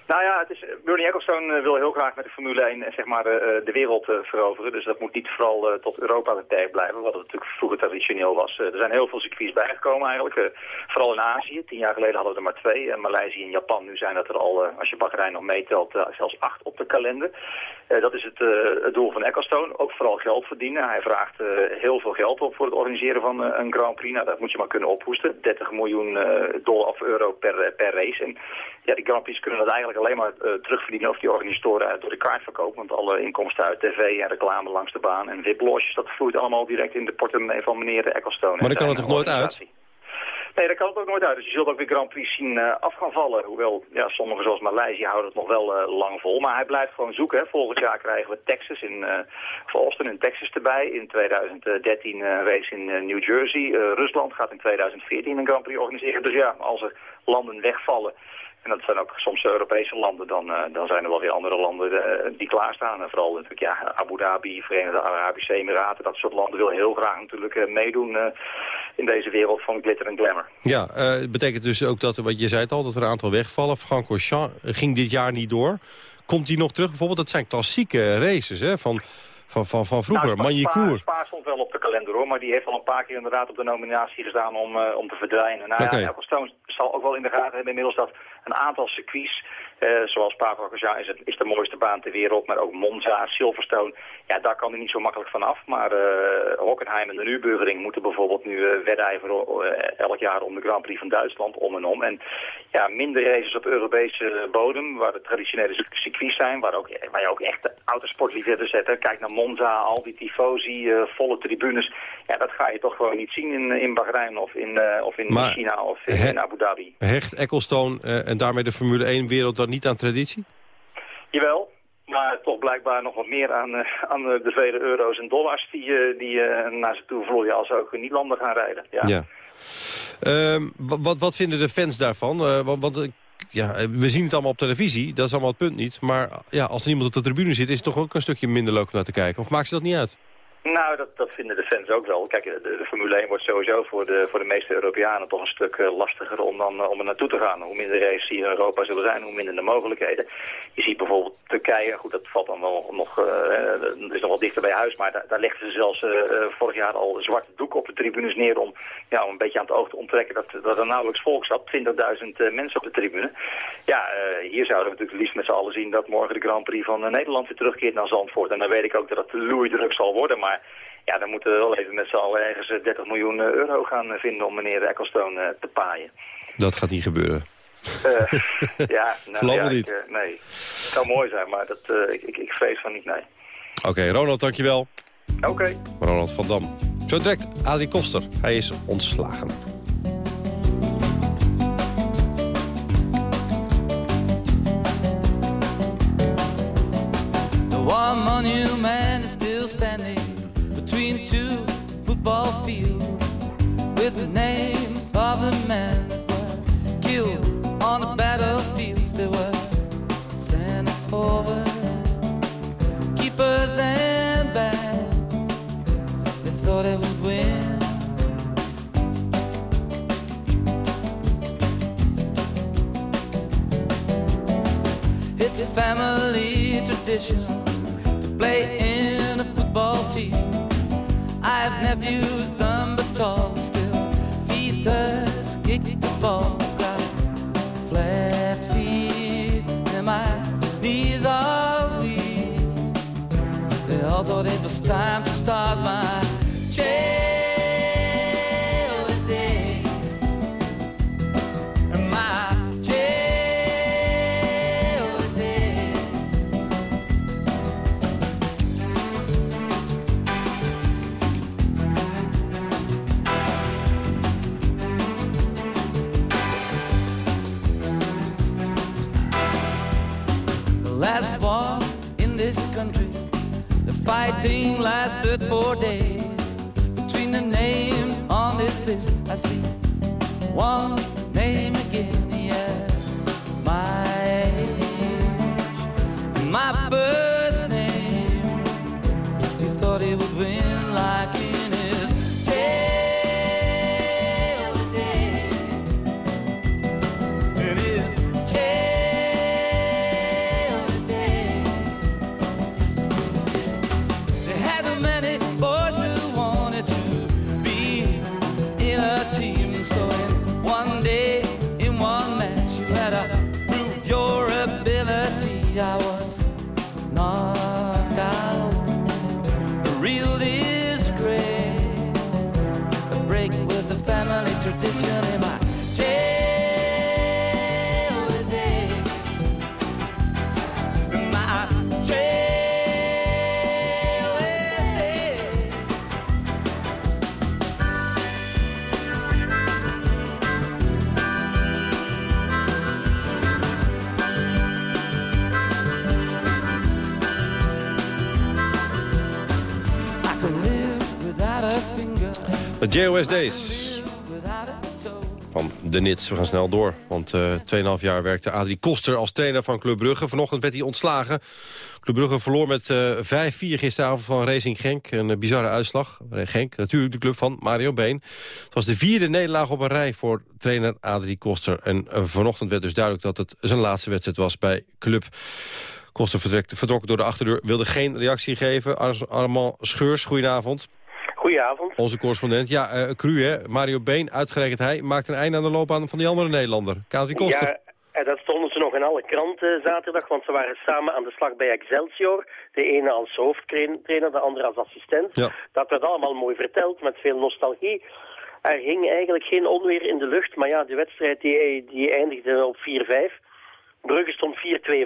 Nou ja, het is, Bernie Ecclestone wil heel graag met de Formule 1 zeg maar, de, de wereld veroveren. Dus dat moet niet vooral tot Europa beperkt blijven, wat het natuurlijk vroeger traditioneel was. er zijn heel veel circuits bijgekomen eigenlijk, vooral in Azië. Tien jaar geleden hadden we er maar twee. En Maleisië en Japan, nu zijn dat er al, als je Bahrein nog meetelt, zelfs acht op de kalender. dat is het, het, doel van Ecclestone, ook vooral geld verdienen. Hij vraagt heel veel geld op voor het organiseren van een Grand Prix. Nou, dat moet je maar kunnen ophoesten. 30 miljoen dollar of euro per, per race. En ja, die Grand Prix kunnen dat eigenlijk alleen maar uh, terugverdienen of die organisatoren uit door de kaartverkoop. Want alle inkomsten uit tv en reclame langs de baan en wiplosjes, dat vloeit allemaal direct in de portemonnee van meneer Ecclestone. Maar dan kan het toch nooit uit? Nee, dat kan het ook nooit uit. Dus je zult ook weer Grand Prix zien uh, af gaan vallen. Hoewel, ja, sommigen zoals Maleisië houden het nog wel uh, lang vol. Maar hij blijft gewoon zoeken. Hè. Volgend jaar krijgen we Texas in, uh, voor Austin in Texas erbij. In 2013 race in New Jersey. Rusland gaat in 2014 een Grand Prix organiseren. Dus ja, als er landen wegvallen... En dat zijn ook soms Europese landen. Dan, uh, dan zijn er wel weer andere landen uh, die klaarstaan. En vooral natuurlijk ja, Abu Dhabi, Verenigde Arabische Emiraten. Dat soort landen willen heel graag natuurlijk uh, meedoen in deze wereld van glitter en glamour. Ja, het betekent dus ook dat, wat je zei het al, dat er een aantal wegvallen. Francorchamps ging dit jaar niet door. Komt hij nog terug? Bijvoorbeeld, dat zijn klassieke races hè, van, van, van, van vroeger. Nou. Spa, Spa stond wel op de kalender hoor, maar die heeft al een paar keer inderdaad op de nominatie gestaan om, om te verdwijnen. Nou okay. ja, zal ook wel in de gaten hebben inmiddels dat een aantal circuits, eh, zoals Spa-Francorchamps is, het, is de mooiste baan ter wereld, maar ook Monza, Silverstone, ja, daar kan hij niet zo makkelijk vanaf. Maar uh, Hockenheim en de Nürburgring moeten bijvoorbeeld nu uh, wedijveren elk jaar om de Grand Prix van Duitsland, om en om. En ja, minder races op Europese bodem, waar de traditionele circuits zijn, waar, ook, waar je ook echt autosportliefhebbers zetten. Kijk naar Monza, al die tifosi, volle tribunes. Ja, dat ga je toch gewoon niet zien in, in Bahrein of in, of in maar, China of in, in Abu Dhabi. Hecht Ecclestone uh, en daarmee de Formule 1-wereld dan niet aan traditie? Jawel, maar toch blijkbaar nog wat meer aan, uh, aan de vele euro's en dollars die, uh, die naar ze toe vloeien als ze ook in die landen gaan rijden. Ja. ja. Um, wat, wat vinden de fans daarvan? want, want ja, we zien het allemaal op televisie, dat is allemaal het punt niet. Maar ja, als er iemand op de tribune zit, is het toch ook een stukje minder leuk om naar te kijken. Of maakt ze dat niet uit? Nou, dat, vinden de fans ook wel. Kijk, de, Formule 1 wordt sowieso voor de, voor de meeste Europeanen toch een stuk uh, lastiger om, dan, uh, om er naartoe te gaan. Hoe minder races hier in Europa zullen zijn, hoe minder de mogelijkheden. Je ziet bijvoorbeeld Turkije, goed, dat valt dan wel nog, uh, is nog wel dichter bij huis, maar daar, daar legden ze zelfs vorig jaar al zwarte doek op de tribunes neer om, ja, een beetje aan het oog te onttrekken dat, dat er nauwelijks volk zat. 20.000 mensen op de tribune. Ja, hier zouden we natuurlijk liefst met z'n allen zien dat morgen de Grand Prix van Nederland weer terugkeert naar Zandvoort. En dan weet ik ook dat het loeidruk zal worden, maar ja, dan moeten we wel even met z'n allen ergens 30 miljoen euro gaan vinden om meneer Ecclestone te paaien. Dat gaat niet gebeuren. Uh, ja, nou, Geloof ja, niet. Ik, uh, nee, het zou mooi zijn, maar dat, uh, ik, ik, ik vrees van niet, nee. Oké, okay, Ronald, dankjewel. Oké. Okay. Ronald van Dam. Zo direct, Adrie Koster. Hij is ontslagen. The one monument is still standing between two football fields with the names of the men that were killed on the battlefields. They were sent forward, keepers and backs. They thought they would win. It's a family tradition to play in a football team. I have nephews, dumb but tall, still feet us kick the ball. Got flat feet and my knees are weak. They all thought it was time to start my lasted four days. Between the names on this list, I see one name again, yeah. My age, my first De JOS Days van de Nits. We gaan snel door, want eh 2,5 jaar werkte Adrie Koster als trainer van Club Brugge. Vanochtend werd hij ontslagen. Club Brugge verloor met eh 5-4 gisteravond van Racing Genk. Een eh, bizarre uitslag. Genk, natuurlijk de club van Mario Been. Het was de vierde nederlaag op een rij voor trainer Adrie Koster. En vanochtend werd dus duidelijk dat het zijn laatste wedstrijd was bij Club Koster vertrok door de achterdeur, wilde geen reactie geven. Ar Armand Scheurs, goedenavond. Goedenavond. Onze correspondent. Ja, eh cru hè. Mario Been, uitgerekend hij, maakt een einde aan de loopbaan van die andere Nederlander. Kadri Koster. Ja, en dat stonden ze nog in alle kranten zaterdag, want ze waren samen aan de slag bij Excelsior. De ene als hoofdtrainer, de andere als assistent. Ja. Dat werd allemaal mooi verteld, met veel nostalgie. Er hing eigenlijk geen onweer in de lucht, maar ja, de wedstrijd die, die eindigde op 4-5. Brugge stond 4-2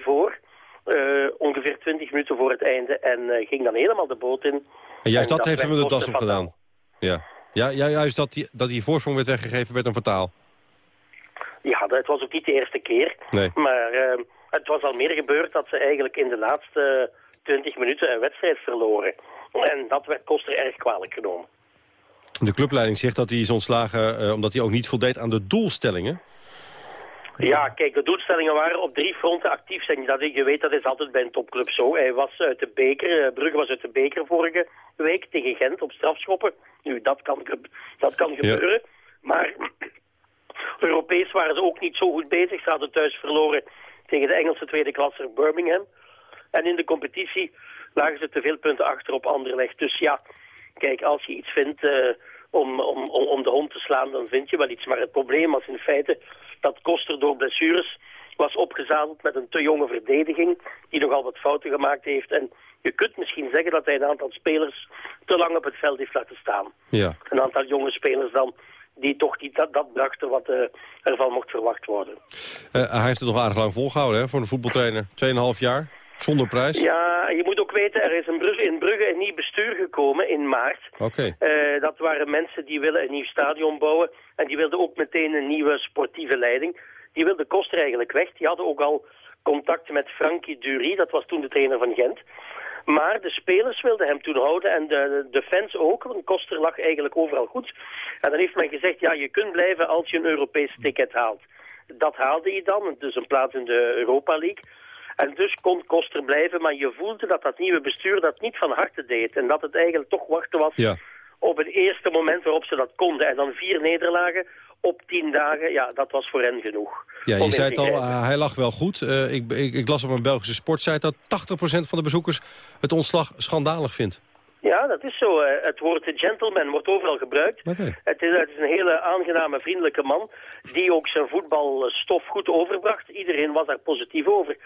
voor, eh, ongeveer 20 minuten voor het einde, en eh, ging dan helemaal de boot in. En juist En dat, heeft hem de das Koster opgedaan. Ja. Ja, juist dat die, dat die voorsprong werd weggegeven werd een fataal. Ja, dat was ook niet de eerste keer. Nee. Maar eh, het was al meer gebeurd dat ze eigenlijk in de laatste 20 minuten een wedstrijd verloren. En dat werd Koster erg kwalijk genomen. De clubleiding zegt dat hij is ontslagen omdat hij ook niet voldeed aan de doelstellingen. Ja, kijk, de doelstellingen waren op drie fronten actief zijn. Dat, je weet, dat is altijd bij een topclub zo. Hij was uit de beker, eh, Brugge was uit de beker vorige week tegen Gent op strafschoppen. Nu, dat kan, dat kan gebeuren. Maar Europees waren ze ook niet zo goed bezig. Ze hadden thuis verloren tegen de Engelse tweede klasser Birmingham. En in de competitie lagen ze te veel punten achter op Anderlecht. Dus ja, kijk, als je iets vindt eh, om, om, om, om de hond te slaan, dan vind je wel iets. Maar het probleem was in feite dat Koster door blessures was opgezadeld met een te jonge verdediging, die nogal wat fouten gemaakt heeft. En je kunt misschien zeggen dat hij een aantal spelers te lang op het veld heeft laten staan. Ja. Een aantal jonge spelers dan, die toch niet dat, dat brachten wat eh, ervan mocht verwacht worden. Eh, hij heeft het nog aardig lang volgehouden hè, voor een voetbaltrainer. 2,5 jaar, zonder prijs. Ja, je moet ook weten, er is in Brugge, in Brugge een nieuw bestuur gekomen in maart. Oké. Eh, dat waren mensen die willen een nieuw stadion bouwen. En die wilden ook meteen een nieuwe sportieve leiding. Die wilde Koster eigenlijk weg. Die hadden ook al contact met Frankie Dury. Dat was toen de trainer van Gent. Maar de spelers wilden hem toen houden en de, de fans ook. Want Koster lag eigenlijk overal goed. En dan heeft men gezegd, ja, je kunt blijven als je een Europees ticket haalt. Dat haalde hij dan, dus een plaats in de Europa League. En dus kon Koster blijven, maar je voelde dat dat nieuwe bestuur dat niet van harte deed. En dat het eigenlijk toch wachten was Ja. op het eerste moment waarop ze dat konden. En dan vier nederlagen op tien dagen, ja, dat was voor hen genoeg. Ja, je zei het al, eh, hij lag wel goed. Eh, ik, ik, ik las op een Belgische sportsite dat 80% van de bezoekers het ontslag schandalig vindt. Ja, dat is zo. Eh, Het woord gentleman wordt overal gebruikt. Het, is, het is een hele aangename, vriendelijke man die ook zijn voetbalstof goed overbracht. Iedereen was daar positief over.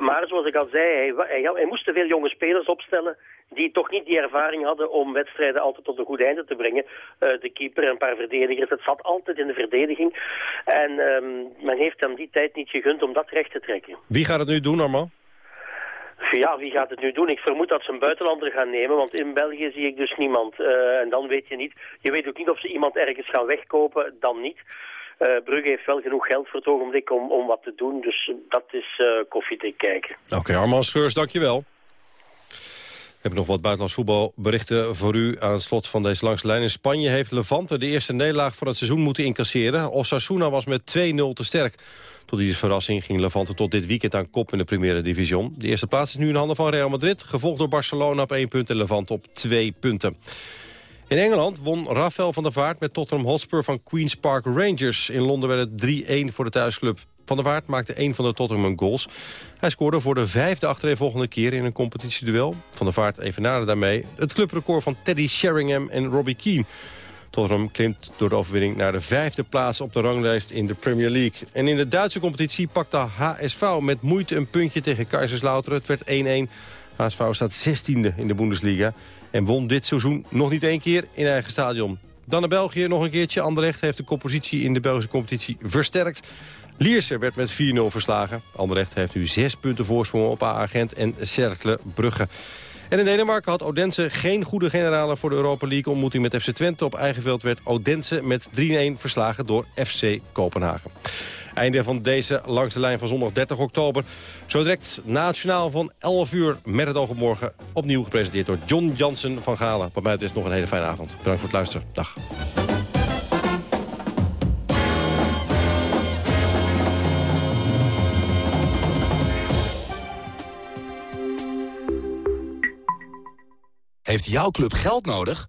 Maar zoals ik al zei, hij, wa- hij, hij moest te veel jonge spelers opstellen die toch niet die ervaring hadden om wedstrijden altijd tot een goed einde te brengen. Eh, de keeper en een paar verdedigers, het zat altijd in de verdediging. En ehm, men heeft hem die tijd niet gegund om dat recht te trekken. Wie gaat het nu doen, Armand? Ja, wie gaat het nu doen? Ik vermoed dat ze een buitenlander gaan nemen, want in België zie ik dus niemand. Eh, en dan weet je niet. Je weet ook niet of ze iemand ergens gaan wegkopen, dan niet. Eh Brugge heeft wel genoeg geld voor het ogenblik om, om wat te doen, dus dat is eh koffiedik kijken. Oké, Armand Scheurs, dankjewel. We hebben nog wat buitenlands voetbalberichten voor u aan het slot van deze langste lijn. In Spanje heeft Levante de eerste nederlaag van het seizoen moeten incasseren. Osasuna was met 2-0 te sterk. Tot die verrassing ging Levante tot dit weekend aan kop in de Primera Division. De eerste plaats is nu in handen van Real Madrid, gevolgd door Barcelona op 1 punt en Levante op 2 punten. In Engeland won Rafael van der Vaart met Tottenham Hotspur van Queen's Park Rangers. In Londen werd het 3-1 voor de thuisclub. Van der Vaart maakte één van de Tottenham goals. Hij scoorde voor de vijfde achtereenvolgende keer in een competitieduel. Van der Vaart evenaarde daarmee het clubrecord van Teddy Sheringham en Robbie Keane. Tottenham klimt door de overwinning naar de vijfde plaats op de ranglijst in de Premier League. En in de Duitse competitie pakte HSV met moeite een puntje tegen Kaiserslautern. Het werd 1-1. HSV staat 16e in de Bundesliga en won dit seizoen nog niet één keer in eigen stadion. Dan naar België nog een keertje. Anderlecht heeft de compositie in de Belgische competitie versterkt. Lierse werd met 4-0 verslagen. Anderlecht heeft nu zes punten voorsprong op A-agent en Cercle Brugge. En in Denemarken had Odense geen goede generale voor de Europa League ontmoeting met FC Twente. Op eigen veld werd Odense met 3-1 verslagen door FC Kopenhagen. Einde van deze langs de lijn van zondag 30 oktober. Zo direct nationaal van 11 uur met het oog op morgen. Opnieuw gepresenteerd door John Jansen van Galen. Wat mij betreft nog een hele fijne avond. Bedankt voor het luisteren. Dag. Heeft jouw club geld nodig?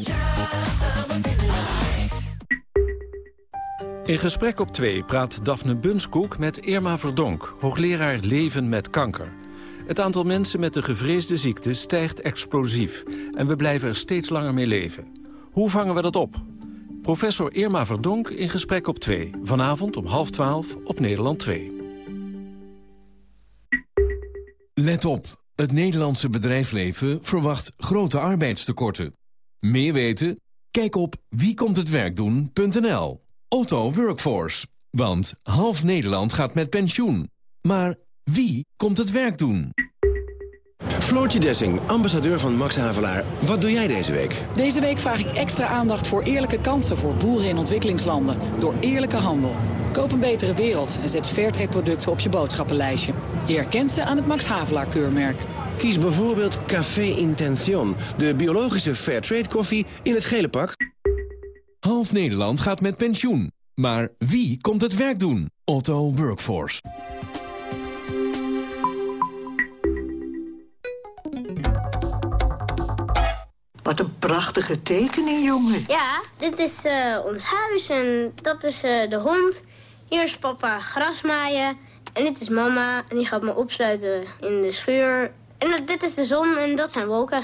In Gesprek op 2 praat Daphne Bunskoek met Irma Verdonk... hoogleraar Leven met kanker. Het aantal mensen met de gevreesde ziekte stijgt explosief... en we blijven er steeds langer mee leven. Hoe vangen we dat op? Professor Irma Verdonk in Gesprek op 2. Vanavond om half 12 op Nederland 2. Let op, het Nederlandse bedrijfsleven verwacht grote arbeidstekorten. Meer weten? Kijk op wiekomthetwerkdoen.nl. Otto Workforce, want half Nederland gaat met pensioen. Maar wie komt het werk doen? Floortje Dessing, ambassadeur van Max Havelaar. Wat doe jij deze week? Deze week vraag ik extra aandacht voor eerlijke kansen voor boeren in ontwikkelingslanden. Door eerlijke handel. Koop een betere wereld en zet Fairtrade producten op je boodschappenlijstje. Je herkent ze aan het Max Havelaar keurmerk. Kies bijvoorbeeld Café Intention, de biologische Fairtrade koffie in het gele pak. Half Nederland gaat met pensioen. Maar wie komt het werk doen? Otto Workforce. Wat een prachtige tekening, jongen. Ja, dit is eh, ons huis en dat is eh, de hond. Hier is papa grasmaaien. En dit is mama en die gaat me opsluiten in de schuur. En dit is de zon en dat zijn wolken.